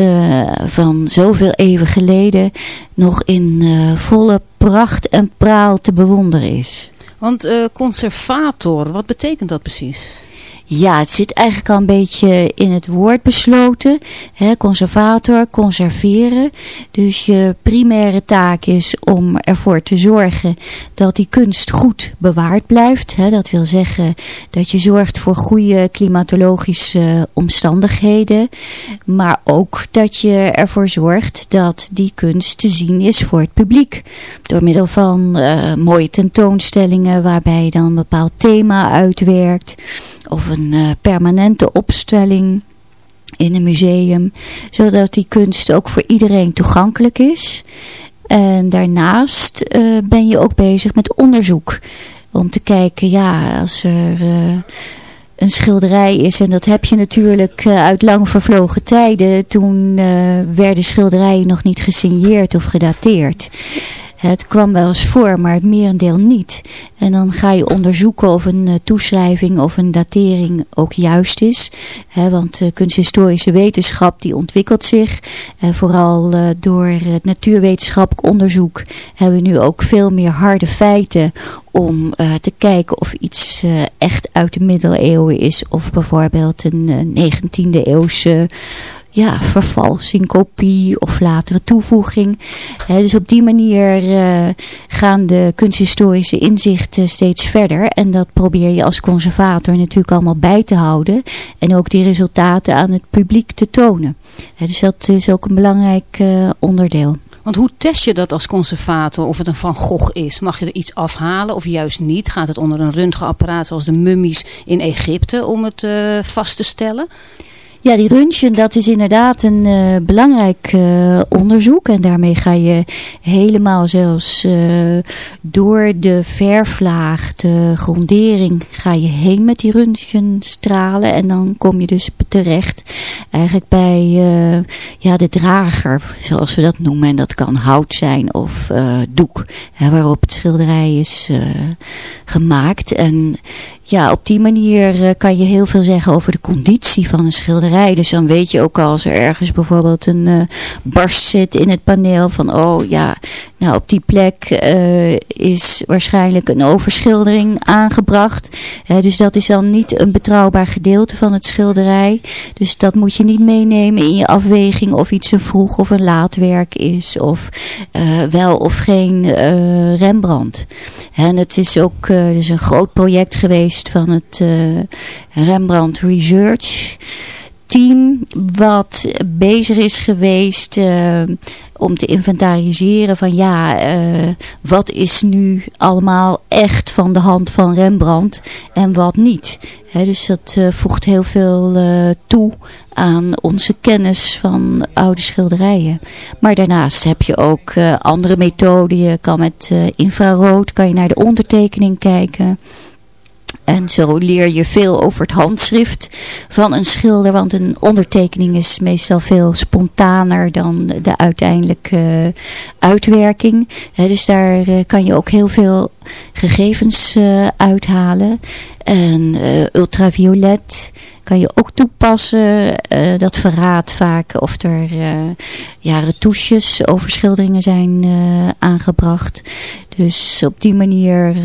van zoveel eeuwen geleden nog in volle pracht en praal te bewonderen is. Want conservator, wat betekent dat precies? Ja, het zit eigenlijk al een beetje in het woord besloten. Hè, conservator, conserveren. Dus je primaire taak is om ervoor te zorgen dat die kunst goed bewaard blijft. Hè. Dat wil zeggen dat je zorgt voor goede klimatologische omstandigheden. Maar ook dat je ervoor zorgt dat die kunst te zien is voor het publiek. Door middel van uh, mooie tentoonstellingen waarbij je dan een bepaald thema uitwerkt of een uh, permanente opstelling in een museum, zodat die kunst ook voor iedereen toegankelijk is. En daarnaast uh, ben je ook bezig met onderzoek. Om te kijken, ja, als er uh, een schilderij is, en dat heb je natuurlijk uit lang vervlogen tijden, toen werden schilderijen nog niet gesigneerd of gedateerd. Het kwam wel eens voor, maar het merendeel niet. En dan ga je onderzoeken of een uh, toeschrijving of een datering ook juist is. Want uh, kunsthistorische wetenschap die ontwikkelt zich. En vooral door het natuurwetenschappelijk onderzoek hebben we nu ook veel meer harde feiten om te kijken of iets echt uit de middeleeuwen is. Of bijvoorbeeld een uh, 19e eeuwse ja, vervalsing, kopie of latere toevoeging. Dus op die manier gaan de kunsthistorische inzichten steeds verder. En dat probeer je als conservator natuurlijk allemaal bij te houden. En ook die resultaten aan het publiek te tonen. Dus dat is ook een belangrijk onderdeel. Want hoe test je dat als conservator of het een Van Gogh is? Mag je er iets afhalen of juist niet? Gaat het onder een röntgenapparaat zoals de mummies in Egypte om het uh, vast te stellen? Ja, die röntgen, dat is inderdaad een uh, belangrijk uh, onderzoek. En daarmee ga je helemaal zelfs uh, door de verflaag, de grondering, ga je heen met die röntgenstralen. En dan kom je dus terecht eigenlijk bij ja, de drager, zoals we dat noemen. En dat kan hout zijn of doek, hè, waarop het schilderij is gemaakt. En ja, op die manier uh, kan je heel veel zeggen over de conditie van een schilderij. Dus dan weet je ook al als er ergens bijvoorbeeld een uh, barst zit in het paneel van oh ja, nou op die plek uh, is waarschijnlijk een overschildering aangebracht. dus dat is dan niet een betrouwbaar gedeelte van het schilderij. Dus dat moet je niet meenemen in je afweging of iets een vroeg of een laat werk is of wel of geen Rembrandt. En het is ook dus een groot project geweest van het Rembrandt Research team wat bezig is geweest om te inventariseren van ja, uh, wat is nu allemaal echt van de hand van Rembrandt en wat niet. Dus dat uh, voegt heel veel toe aan onze kennis van oude schilderijen. Maar daarnaast heb je ook andere methoden. Je kan met infrarood kan je naar de ondertekening kijken. En zo leer je veel over het handschrift van een schilder. Want een ondertekening is meestal veel spontaner dan de uiteindelijke uh, uitwerking. Dus daar uh, kan je ook heel veel gegevens uh, uithalen. En ultraviolet kan je ook toepassen. dat verraadt vaak of er ja, retouches over schilderingen zijn aangebracht. Dus op die manier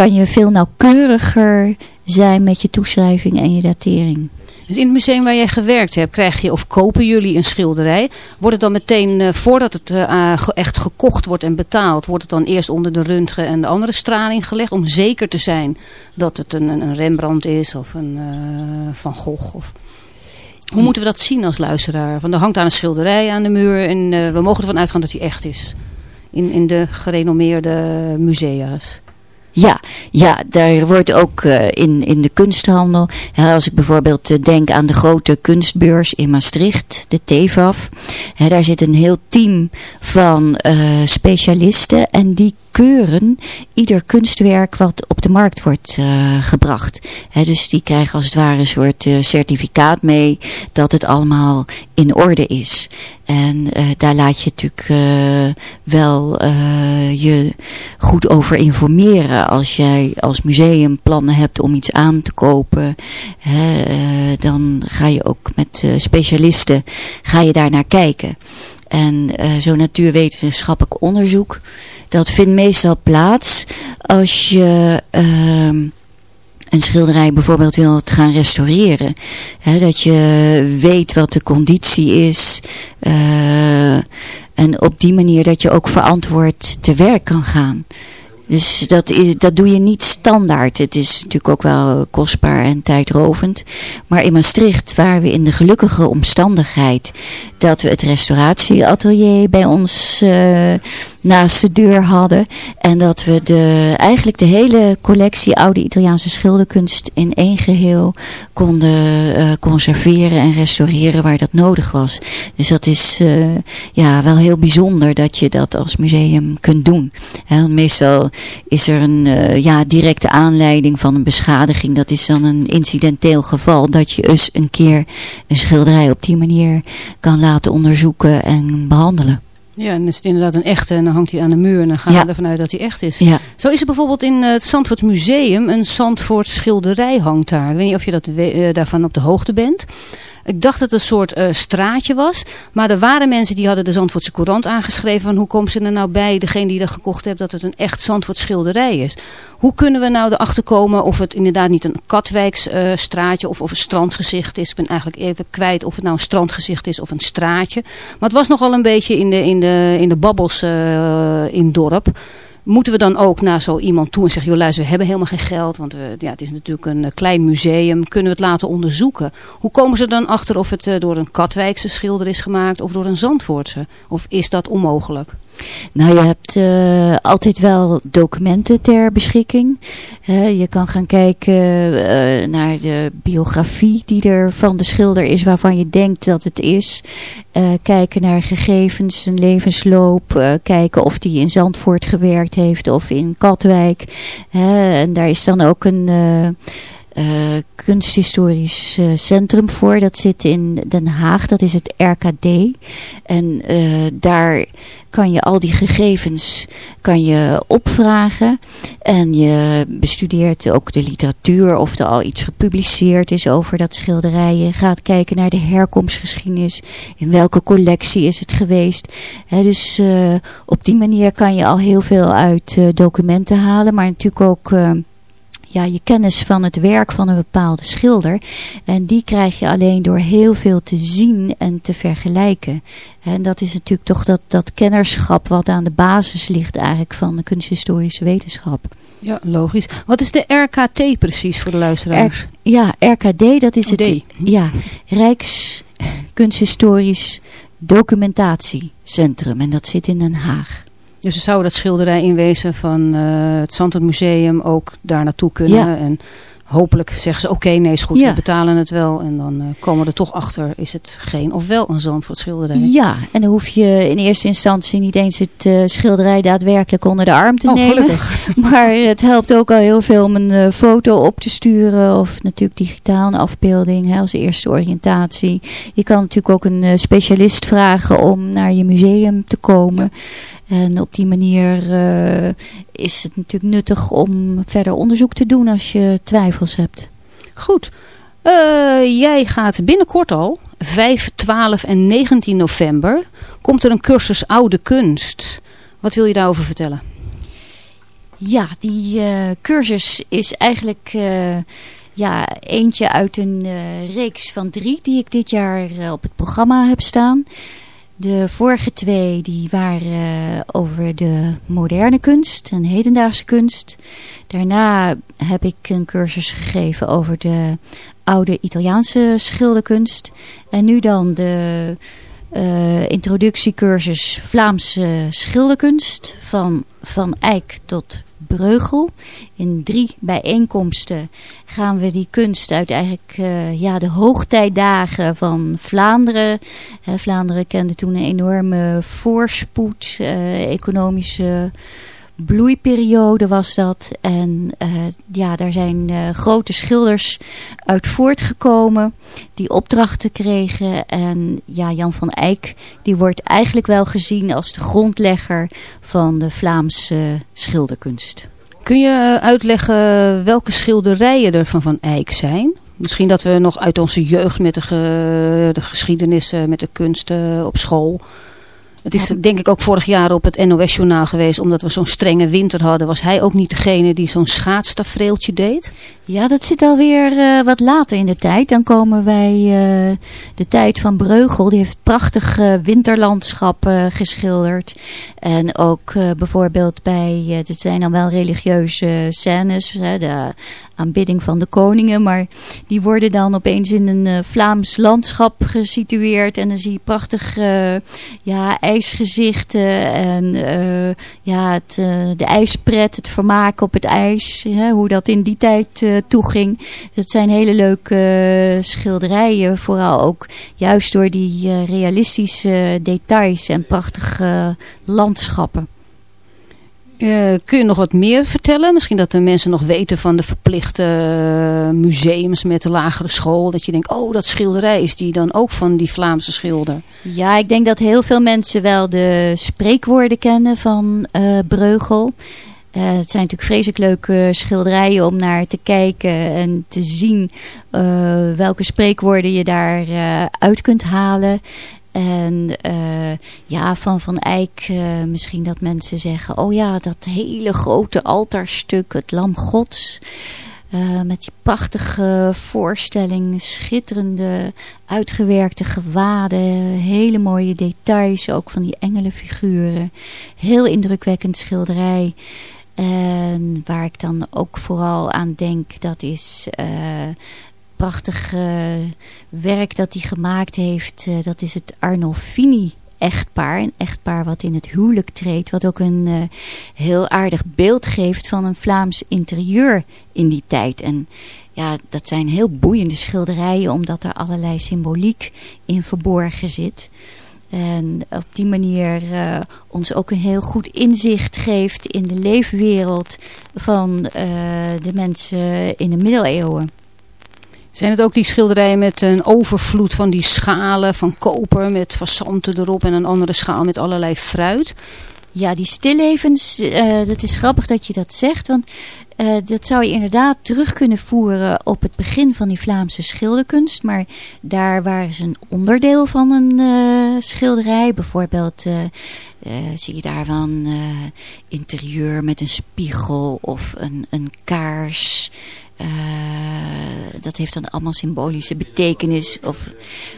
kan je veel nauwkeuriger zijn met je toeschrijving en je datering. Dus in het museum waar jij gewerkt hebt, krijg je of kopen jullie een schilderij? Wordt het dan meteen, uh, voordat het uh, echt gekocht wordt en betaald, wordt het dan eerst onder de röntgen en de andere straling gelegd? Om zeker te zijn dat het een, een Rembrandt is of een uh, Van Gogh? Of... Hoe moeten we dat zien als luisteraar? Want er hangt aan een schilderij aan de muur en we mogen ervan uitgaan dat hij echt is. In, in de gerenommeerde musea's. Ja, ja, daar wordt ook uh, in, in de kunsthandel, hè, als ik bijvoorbeeld uh, denk aan de grote kunstbeurs in Maastricht, de TEVAF, hè, daar zit een heel team van uh, specialisten en die keuren ieder kunstwerk wat op de markt wordt uh, gebracht. Dus die krijgen als het ware een soort uh, certificaat mee dat het allemaal in orde is. En uh, daar laat je natuurlijk wel je goed over informeren. Als jij als museum plannen hebt om iets aan te kopen, dan ga je ook met specialisten ga je daar naar kijken. En zo'n natuurwetenschappelijk onderzoek dat vindt meestal plaats als je uh, een schilderij bijvoorbeeld wil gaan restaureren. Dat je weet wat de conditie is. Uh, en op die manier dat je ook verantwoord te werk kan gaan. Dus dat, is, dat doe je niet standaard. Het is natuurlijk ook wel kostbaar en tijdrovend. Maar in Maastricht waren we in de gelukkige omstandigheid dat we het restauratieatelier bij ons uh, naast de deur hadden. En dat we de, eigenlijk de hele collectie oude Italiaanse schilderkunst in één geheel konden uh, conserveren en restaureren waar dat nodig was. Dus dat is uh, ja, wel heel bijzonder dat je dat als museum kunt doen. En meestal is er een uh, ja, directe aanleiding van een beschadiging. Dat is dan een incidenteel geval dat je eens een keer een schilderij op die manier kan laten onderzoeken en behandelen. Ja, en is het inderdaad een echte en dan hangt hij aan de muur en dan gaan Ja. we ervan uit dat hij echt is. Ja. Zo is er bijvoorbeeld in eh, het Zandvoort Museum een Zandvoort schilderij hangt daar. Ik weet niet of je dat eh, daarvan op de hoogte bent. Ik dacht dat het een soort eh, straatje was. Maar er waren mensen die hadden de Zandvoortse Courant aangeschreven. Van hoe komen ze er nou bij, degene die dat gekocht heeft, dat het een echt Zandvoort schilderij is. Hoe kunnen we nou erachter komen of het inderdaad niet een Katwijks eh, straatje of, of een strandgezicht is. Ik ben eigenlijk even kwijt of het nou een strandgezicht is of een straatje. Maar het was nogal een beetje in de, in de, in de babbels eh, in het dorp. Moeten we dan ook naar zo iemand toe en zeggen, joh luister, we hebben helemaal geen geld. Want we, ja, het is natuurlijk een eh, klein museum. Kunnen we het laten onderzoeken? Hoe komen ze dan achter of het eh, door een Katwijkse schilder is gemaakt of door een Zandvoortse? Of is dat onmogelijk? Nou, je hebt eh, altijd wel documenten ter beschikking. Je kan gaan kijken eh, naar de biografie die er van de schilder is, waarvan je denkt dat het is. Eh, kijken naar gegevens, zijn levensloop. kijken of hij in Zandvoort gewerkt heeft of in Katwijk. En daar is dan ook een... eh, kunsthistorisch eh, centrum voor. Dat zit in Den Haag, dat is het RKD. En eh, daar kan je al die gegevens kan je opvragen. En je bestudeert ook de literatuur of er al iets gepubliceerd is over dat schilderij. Je gaat kijken naar de herkomstgeschiedenis. In welke collectie is het geweest. Hè, dus op die manier kan je al heel veel uit documenten halen. Maar natuurlijk ook... ja, je kennis van het werk van een bepaalde schilder. En die krijg je alleen door heel veel te zien en te vergelijken. En dat is natuurlijk toch dat, dat kennerschap wat aan de basis ligt eigenlijk van de kunsthistorische wetenschap. Ja, logisch. Wat is de RKT precies voor de luisteraars? R- ja, RKD, dat is Oh, het D. ja, Rijks Kunsthistorisch Documentatiecentrum. En dat zit in Den Haag. Dus er zou dat schilderij in wezen van eh, het Zandvoort Museum ook daar naartoe kunnen. Ja. En hopelijk zeggen ze oké, nee is goed, Ja. we betalen het wel. En dan eh, komen we er toch achter, is het geen of wel een Zandvoort schilderij. Ja, en dan hoef je in eerste instantie niet eens het eh, schilderij daadwerkelijk onder de arm te Oh, nemen. gelukkig. [laughs] Maar het helpt ook al heel veel om een foto op te sturen. Of natuurlijk digitaal een afbeelding hè, als eerste oriëntatie. Je kan natuurlijk ook een specialist vragen om naar je museum te komen. En op die manier eh, is het natuurlijk nuttig om verder onderzoek te doen als je twijfels hebt. Goed. Eh, jij gaat binnenkort al, 5, 12 en 19 november, komt er een cursus Oude Kunst. Wat wil je daarover vertellen? Ja, die eh, cursus is eigenlijk ja, eentje uit een reeks van drie die ik dit jaar op het programma heb staan. De vorige twee die waren eh, over de moderne kunst en hedendaagse kunst. Daarna heb ik een cursus gegeven over de oude Italiaanse schilderkunst. En nu dan de eh, introductiecursus Vlaamse schilderkunst van Van Eyck tot Breugel. In drie bijeenkomsten gaan we die kunst uit eigenlijk eh, ja, de hoogtijdagen van Vlaanderen. Vlaanderen kende toen een enorme voorspoed, eh, economische bloeiperiode was dat. En eh, ja, daar zijn eh, grote schilders uit voortgekomen die opdrachten kregen. En ja, Jan van Eyck die wordt eigenlijk wel gezien als de grondlegger van de Vlaamse schilderkunst. Kun je eh, uitleggen welke schilderijen er van Van Eyck zijn? Misschien dat we nog uit onze jeugd met de, de geschiedenissen, met de kunsten op school. Het is denk ik ook vorig jaar op het NOS-journaal geweest, omdat we zo'n strenge winter hadden. Was hij ook niet degene die zo'n schaatstafreeltje deed? Ja, dat zit alweer eh wat later in de tijd. Dan komen wij eh, de tijd van Breugel. Die heeft prachtig eh, winterlandschap eh, geschilderd. En ook bijvoorbeeld bij, dit zijn dan wel religieuze scènes, hè, de aanbidding van de koningen. Maar die worden dan opeens in een eh, Vlaams landschap gesitueerd. En dan zie je prachtig eh, ja, ijsgezichten en eh, ja, het, de ijspret, het vermaak op het ijs. Hè, hoe dat in die tijd toeging. Dus het zijn hele leuke schilderijen. Vooral ook juist door die realistische details en prachtige landschappen. Eh, kun je nog wat meer vertellen? Misschien dat de mensen nog weten van de verplichte eh, museums met de lagere school. Dat je denkt, oh dat schilderij is die dan ook van die Vlaamse schilder. Ja, ik denk dat heel veel mensen wel de spreekwoorden kennen van eh, Breugel. Het zijn natuurlijk vreselijk leuke schilderijen om naar te kijken en te zien welke spreekwoorden je daar uit kunt halen. En eh, ja, van Van Eyck eh, misschien dat mensen zeggen... oh ja, dat hele grote altaarstuk, het Lam Gods... eh, met die prachtige voorstelling, schitterende, uitgewerkte gewaden... hele mooie details, ook van die engelenfiguren. Heel indrukwekkend schilderij... En waar ik dan ook vooral aan denk, dat is prachtig eh, werk dat hij gemaakt heeft. eh, dat is het Arnolfini echtpaar. Een echtpaar wat in het huwelijk treedt. Wat ook een eh, heel aardig beeld geeft van een Vlaams interieur in die tijd. En ja, dat zijn heel boeiende schilderijen omdat er allerlei symboliek in verborgen zit. En op die manier ons ook een heel goed inzicht geeft in de leefwereld van de mensen in de middeleeuwen. Zijn het ook die schilderijen met een overvloed van die schalen van koper met fasanten erop en een andere schaal met allerlei fruit? Ja, die stillevens, eh, dat is grappig dat je dat zegt, want eh, dat zou je inderdaad terug kunnen voeren op het begin van die Vlaamse schilderkunst. Maar daar waren ze een onderdeel van een eh, schilderij. Bijvoorbeeld zie je daar wel interieur met een spiegel of een, een kaars. Eh, dat heeft dan allemaal symbolische betekenis. Of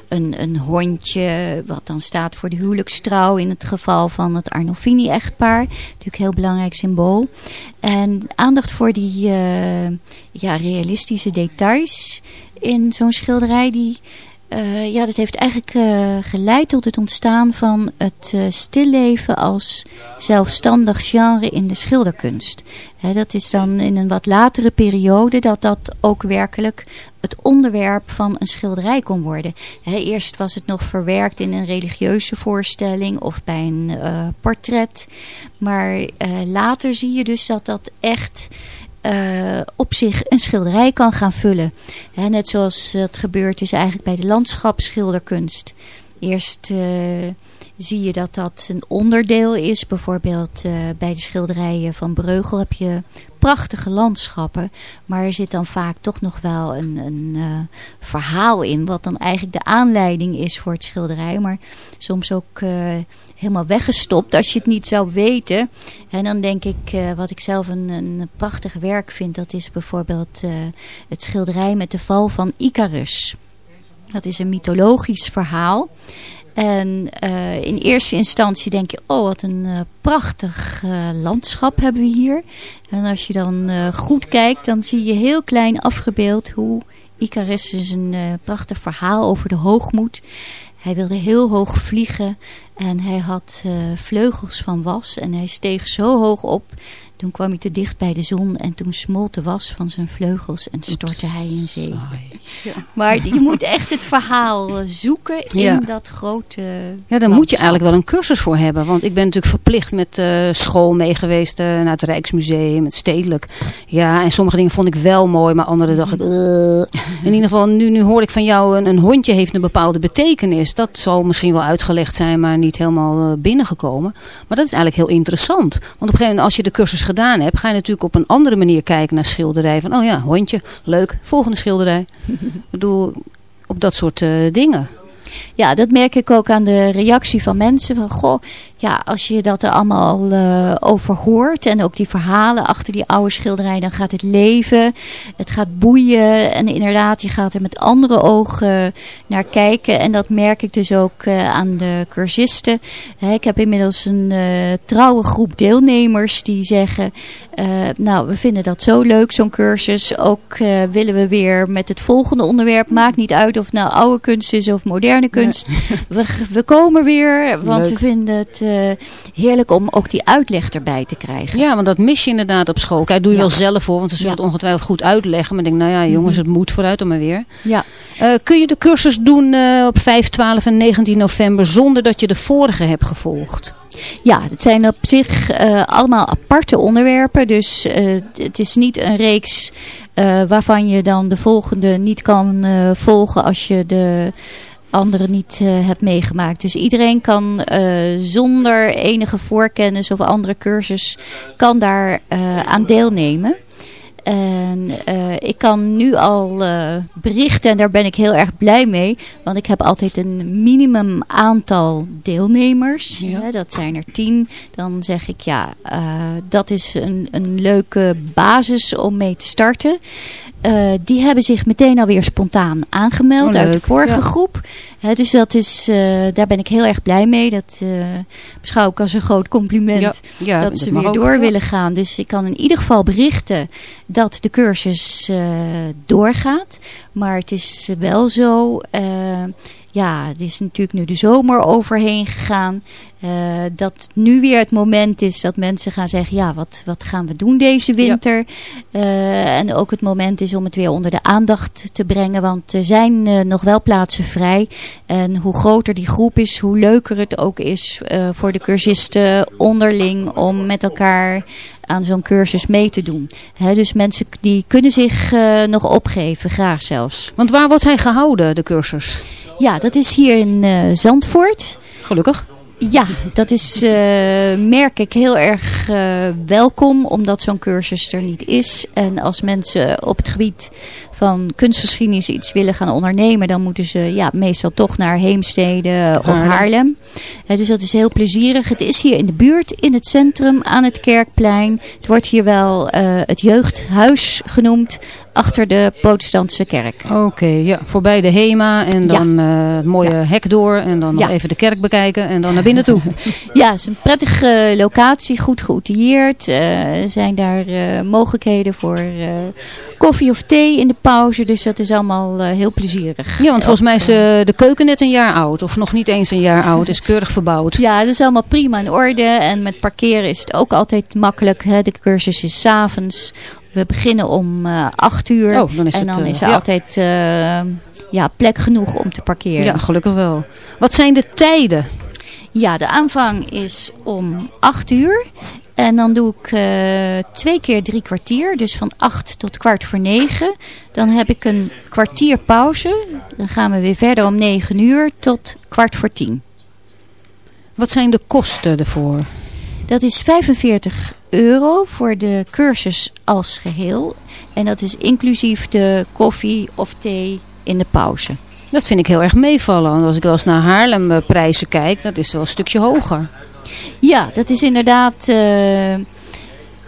een, een hondje, wat dan staat voor de huwelijkstrouw in het geval van het Arnolfini-echtpaar. Natuurlijk heel belangrijk symbool. En aandacht voor die eh, ja, realistische details in zo'n schilderij, die, eh, ja, dat heeft eigenlijk eh, geleid tot het ontstaan van het eh, stilleven als zelfstandig genre in de schilderkunst. Dat is dan in een wat latere periode dat dat ook werkelijk het onderwerp van een schilderij kon worden. Eerst was het nog verwerkt in een religieuze voorstelling of bij een portret. Maar later zie je dus dat dat echt eh, op zich een schilderij kan gaan vullen. Net zoals het gebeurd is eigenlijk bij de landschapsschilderkunst. Eerst eh, zie je dat dat een onderdeel is. Bijvoorbeeld eh, bij de schilderijen van Breugel heb je prachtige landschappen. Maar er zit dan vaak toch nog wel een, een eh, verhaal in. Wat dan eigenlijk de aanleiding is voor het schilderij. Maar soms ook eh, helemaal weggestopt als je het niet zou weten. En dan denk ik, eh, wat ik zelf een, een prachtig werk vind. Dat is bijvoorbeeld het schilderij met de val van Icarus. Dat is een mythologisch verhaal. En eh, in eerste instantie denk je, oh wat een eh, prachtig eh, landschap hebben we hier. En als je dan goed kijkt, dan zie je heel klein afgebeeld hoe Icarus dus een prachtig verhaal over de hoogmoed. Hij wilde heel hoog vliegen en hij had vleugels van was en hij steeg zo hoog op. Toen kwam hij te dicht bij de zon en toen smolt de was van zijn vleugels en stortte hij in zee. Maar je moet echt het verhaal eh, zoeken in Ja. dat grote Ja, daar moet je eigenlijk wel een cursus voor hebben. Want ik ben natuurlijk verplicht met eh, school mee geweest eh, naar het Rijksmuseum, het Stedelijk. Ja, en sommige dingen vond ik wel mooi, maar andere dacht ik... "Eh." In ieder geval, nu, nu hoor ik van jou, een, een hondje heeft een bepaalde betekenis. Dat zal misschien wel uitgelegd zijn, maar niet helemaal binnengekomen. Maar dat is eigenlijk heel interessant. Want op een gegeven moment, als je de cursus gedaan hebt, ga je natuurlijk op een andere manier kijken naar schilderij. Van, oh ja, hondje, leuk, volgende schilderij. [laughs] ik bedoel, op dat soort eh, dingen. Ja, dat merk ik ook aan de reactie van mensen. Van, goh, ja, als je dat er allemaal eh, over hoort en ook die verhalen achter die oude schilderij, dan gaat het leven, het gaat boeien en inderdaad, je gaat er met andere ogen naar kijken. En dat merk ik dus ook eh, aan de cursisten. Hè, ik heb inmiddels een eh, trouwe groep deelnemers die zeggen, nou, we vinden dat zo leuk, zo'n cursus. Ook willen we weer met het volgende onderwerp, maakt niet uit of het nou oude kunst is of moderne kunst. We, we komen weer, want Leuk. we vinden het heerlijk om ook die uitleg erbij te krijgen. Ja, want dat mis je inderdaad op school. Kijk, doe je Ja. wel zelf voor, want ze zullen het ongetwijfeld goed uitleggen. Maar ik denk, nou ja, jongens, het moet vooruit dan maar weer. Ja. Eh, kun je de cursus doen eh, op 5, 12 en 19 november zonder dat je de vorige hebt gevolgd? Ja, het zijn op zich eh, allemaal aparte onderwerpen. Dus eh, het is niet een reeks eh, waarvan je dan de volgende niet kan eh, volgen als je de andere niet eh, hebt meegemaakt. Dus iedereen kan eh, zonder enige voorkennis of andere cursus kan daar eh, aan deelnemen. En ik kan nu al berichten en daar ben ik heel erg blij mee. Want ik heb altijd een minimum aantal deelnemers. Hè, dat zijn er tien. Dan zeg ik ja, dat is een, een leuke basis om mee te starten. Eh, die hebben zich meteen alweer spontaan aangemeld Oh, uit de vorige ja. groep. Dus dat is, eh, daar ben ik heel erg blij mee. Dat eh, beschouw ik als een groot compliment Ja, ja, dat dat ze weer ook, door willen gaan. Dus ik kan in ieder geval berichten dat de cursus doorgaat. Maar het is wel zo, ja, het is natuurlijk nu de zomer overheen gegaan. eh, dat nu weer het moment is dat mensen gaan zeggen, ja, wat, wat gaan we doen deze winter? Eh, en ook het moment is om het weer onder de aandacht te brengen. Want er zijn eh, nog wel plaatsen vrij. En hoe groter die groep is, hoe leuker het ook is voor de cursisten onderling om met elkaar aan zo'n cursus mee te doen. Dus mensen die kunnen zich eh, nog opgeven, graag zelfs. Want waar wordt hij gehouden, de cursus? Ja, dat is hier in eh, Zandvoort. Gelukkig. Ja, dat is, eh, merk ik heel erg eh, welkom, omdat zo'n cursus er niet is. En als mensen op het gebied van kunstgeschiedenis iets willen gaan ondernemen, dan moeten ze ja, meestal toch naar Heemstede of Haarlem. Dus dat is heel plezierig. Het is hier in de buurt, in het centrum, aan het Kerkplein. Het wordt hier wel eh, het jeugdhuis genoemd, achter de protestantse kerk. Oké, ja. Voorbij de HEMA en dan eh, het mooie hek door en dan nog even de kerk bekijken en dan naar binnen toe. [laughs] Ja, het is een prettige locatie, goed geoutilleerd. Eh, Er zijn daar eh, mogelijkheden voor eh, koffie of thee in de pauze. Dus dat is allemaal eh, heel plezierig. Ja, want volgens mij is eh, de keuken net een jaar oud. Of nog niet eens een jaar oud. Is keurig verbouwd. Ja, dat is allemaal prima in orde. En met parkeren is het ook altijd makkelijk. Hè. De cursus is 's avonds. We beginnen om eh 8 uur. Oh, dan is en dan eh, is er ja. altijd eh, ja, plek genoeg om te parkeren. Ja, gelukkig wel. Wat zijn de tijden? Ja, de aanvang is om 8 uur. En dan doe ik eh, twee keer drie kwartier. Dus van 8 tot kwart voor 9. Dan heb ik een kwartier pauze. Dan gaan we weer verder om 9 uur tot kwart voor 10. Wat zijn de kosten ervoor? Dat is 45 euro voor de cursus als geheel. En dat is inclusief de koffie of thee in de pauze. Dat vind ik heel erg meevallen. Want als ik wel eens naar Haarlem eh, prijzen kijk, dat is wel een stukje hoger. Ja, dat is inderdaad eh,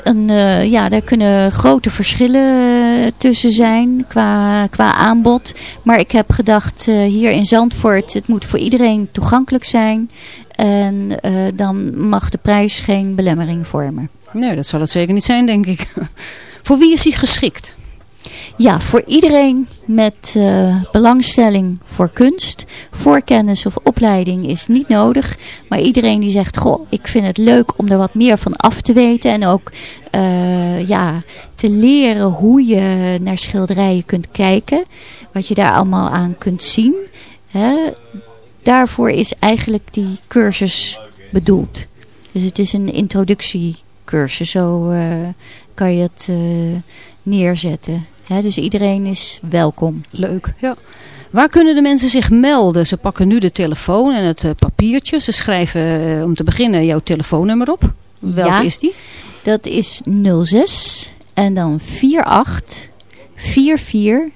een, eh, ja, daar kunnen grote verschillen eh, tussen zijn qua, qua aanbod. Maar ik heb gedacht, eh, hier in Zandvoort, het moet voor iedereen toegankelijk zijn. En dan mag de prijs geen belemmering vormen. Nee, dat zal het zeker niet zijn, denk ik. [laughs] Voor wie is hij geschikt? Ja, voor iedereen met eh, belangstelling voor kunst. Voorkennis of opleiding is niet nodig. Maar iedereen die zegt, goh, ik vind het leuk om er wat meer van af te weten. En ook eh, ja, te leren hoe je naar schilderijen kunt kijken. Wat je daar allemaal aan kunt zien. Hè. Daarvoor is eigenlijk die cursus bedoeld. Dus het is een introductiecursus. Zo eh, kan je het neerzetten. Dus iedereen is welkom. Leuk, ja. Waar kunnen de mensen zich melden? Ze pakken nu de telefoon en het eh, papiertje. Ze schrijven eh, om te beginnen jouw telefoonnummer op. Welke Ja. is die? Dat is 06 en dan 48 44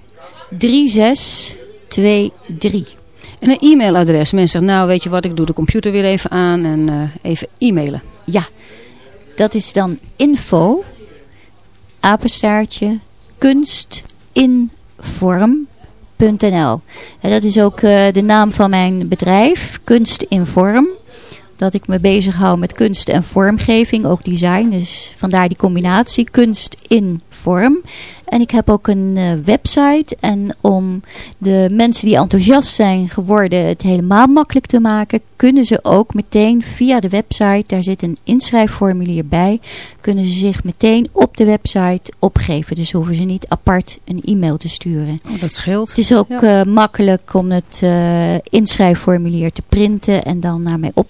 36 23. En een e-mailadres. Mensen zeggen, nou weet je wat, ik doe de computer weer even aan en eh, even e-mailen. Ja, dat is dan info, apenstaartje, kunstinvorm.nl. Dat is ook eh, de naam van mijn bedrijf, Kunst in Vorm. Dat ik me bezig hou met kunst en vormgeving, ook design. Dus vandaar die combinatie, kunst in vorm. En ik heb ook een eh, website. En om de mensen die enthousiast zijn geworden het helemaal makkelijk te maken, kunnen ze ook meteen via de website, daar zit een inschrijfformulier bij, kunnen ze zich meteen op de website opgeven. Dus hoeven ze niet apart een e-mail te sturen. Oh, dat scheelt. Het is ook Ja. eh, makkelijk om het eh, inschrijfformulier te printen en dan naar mij op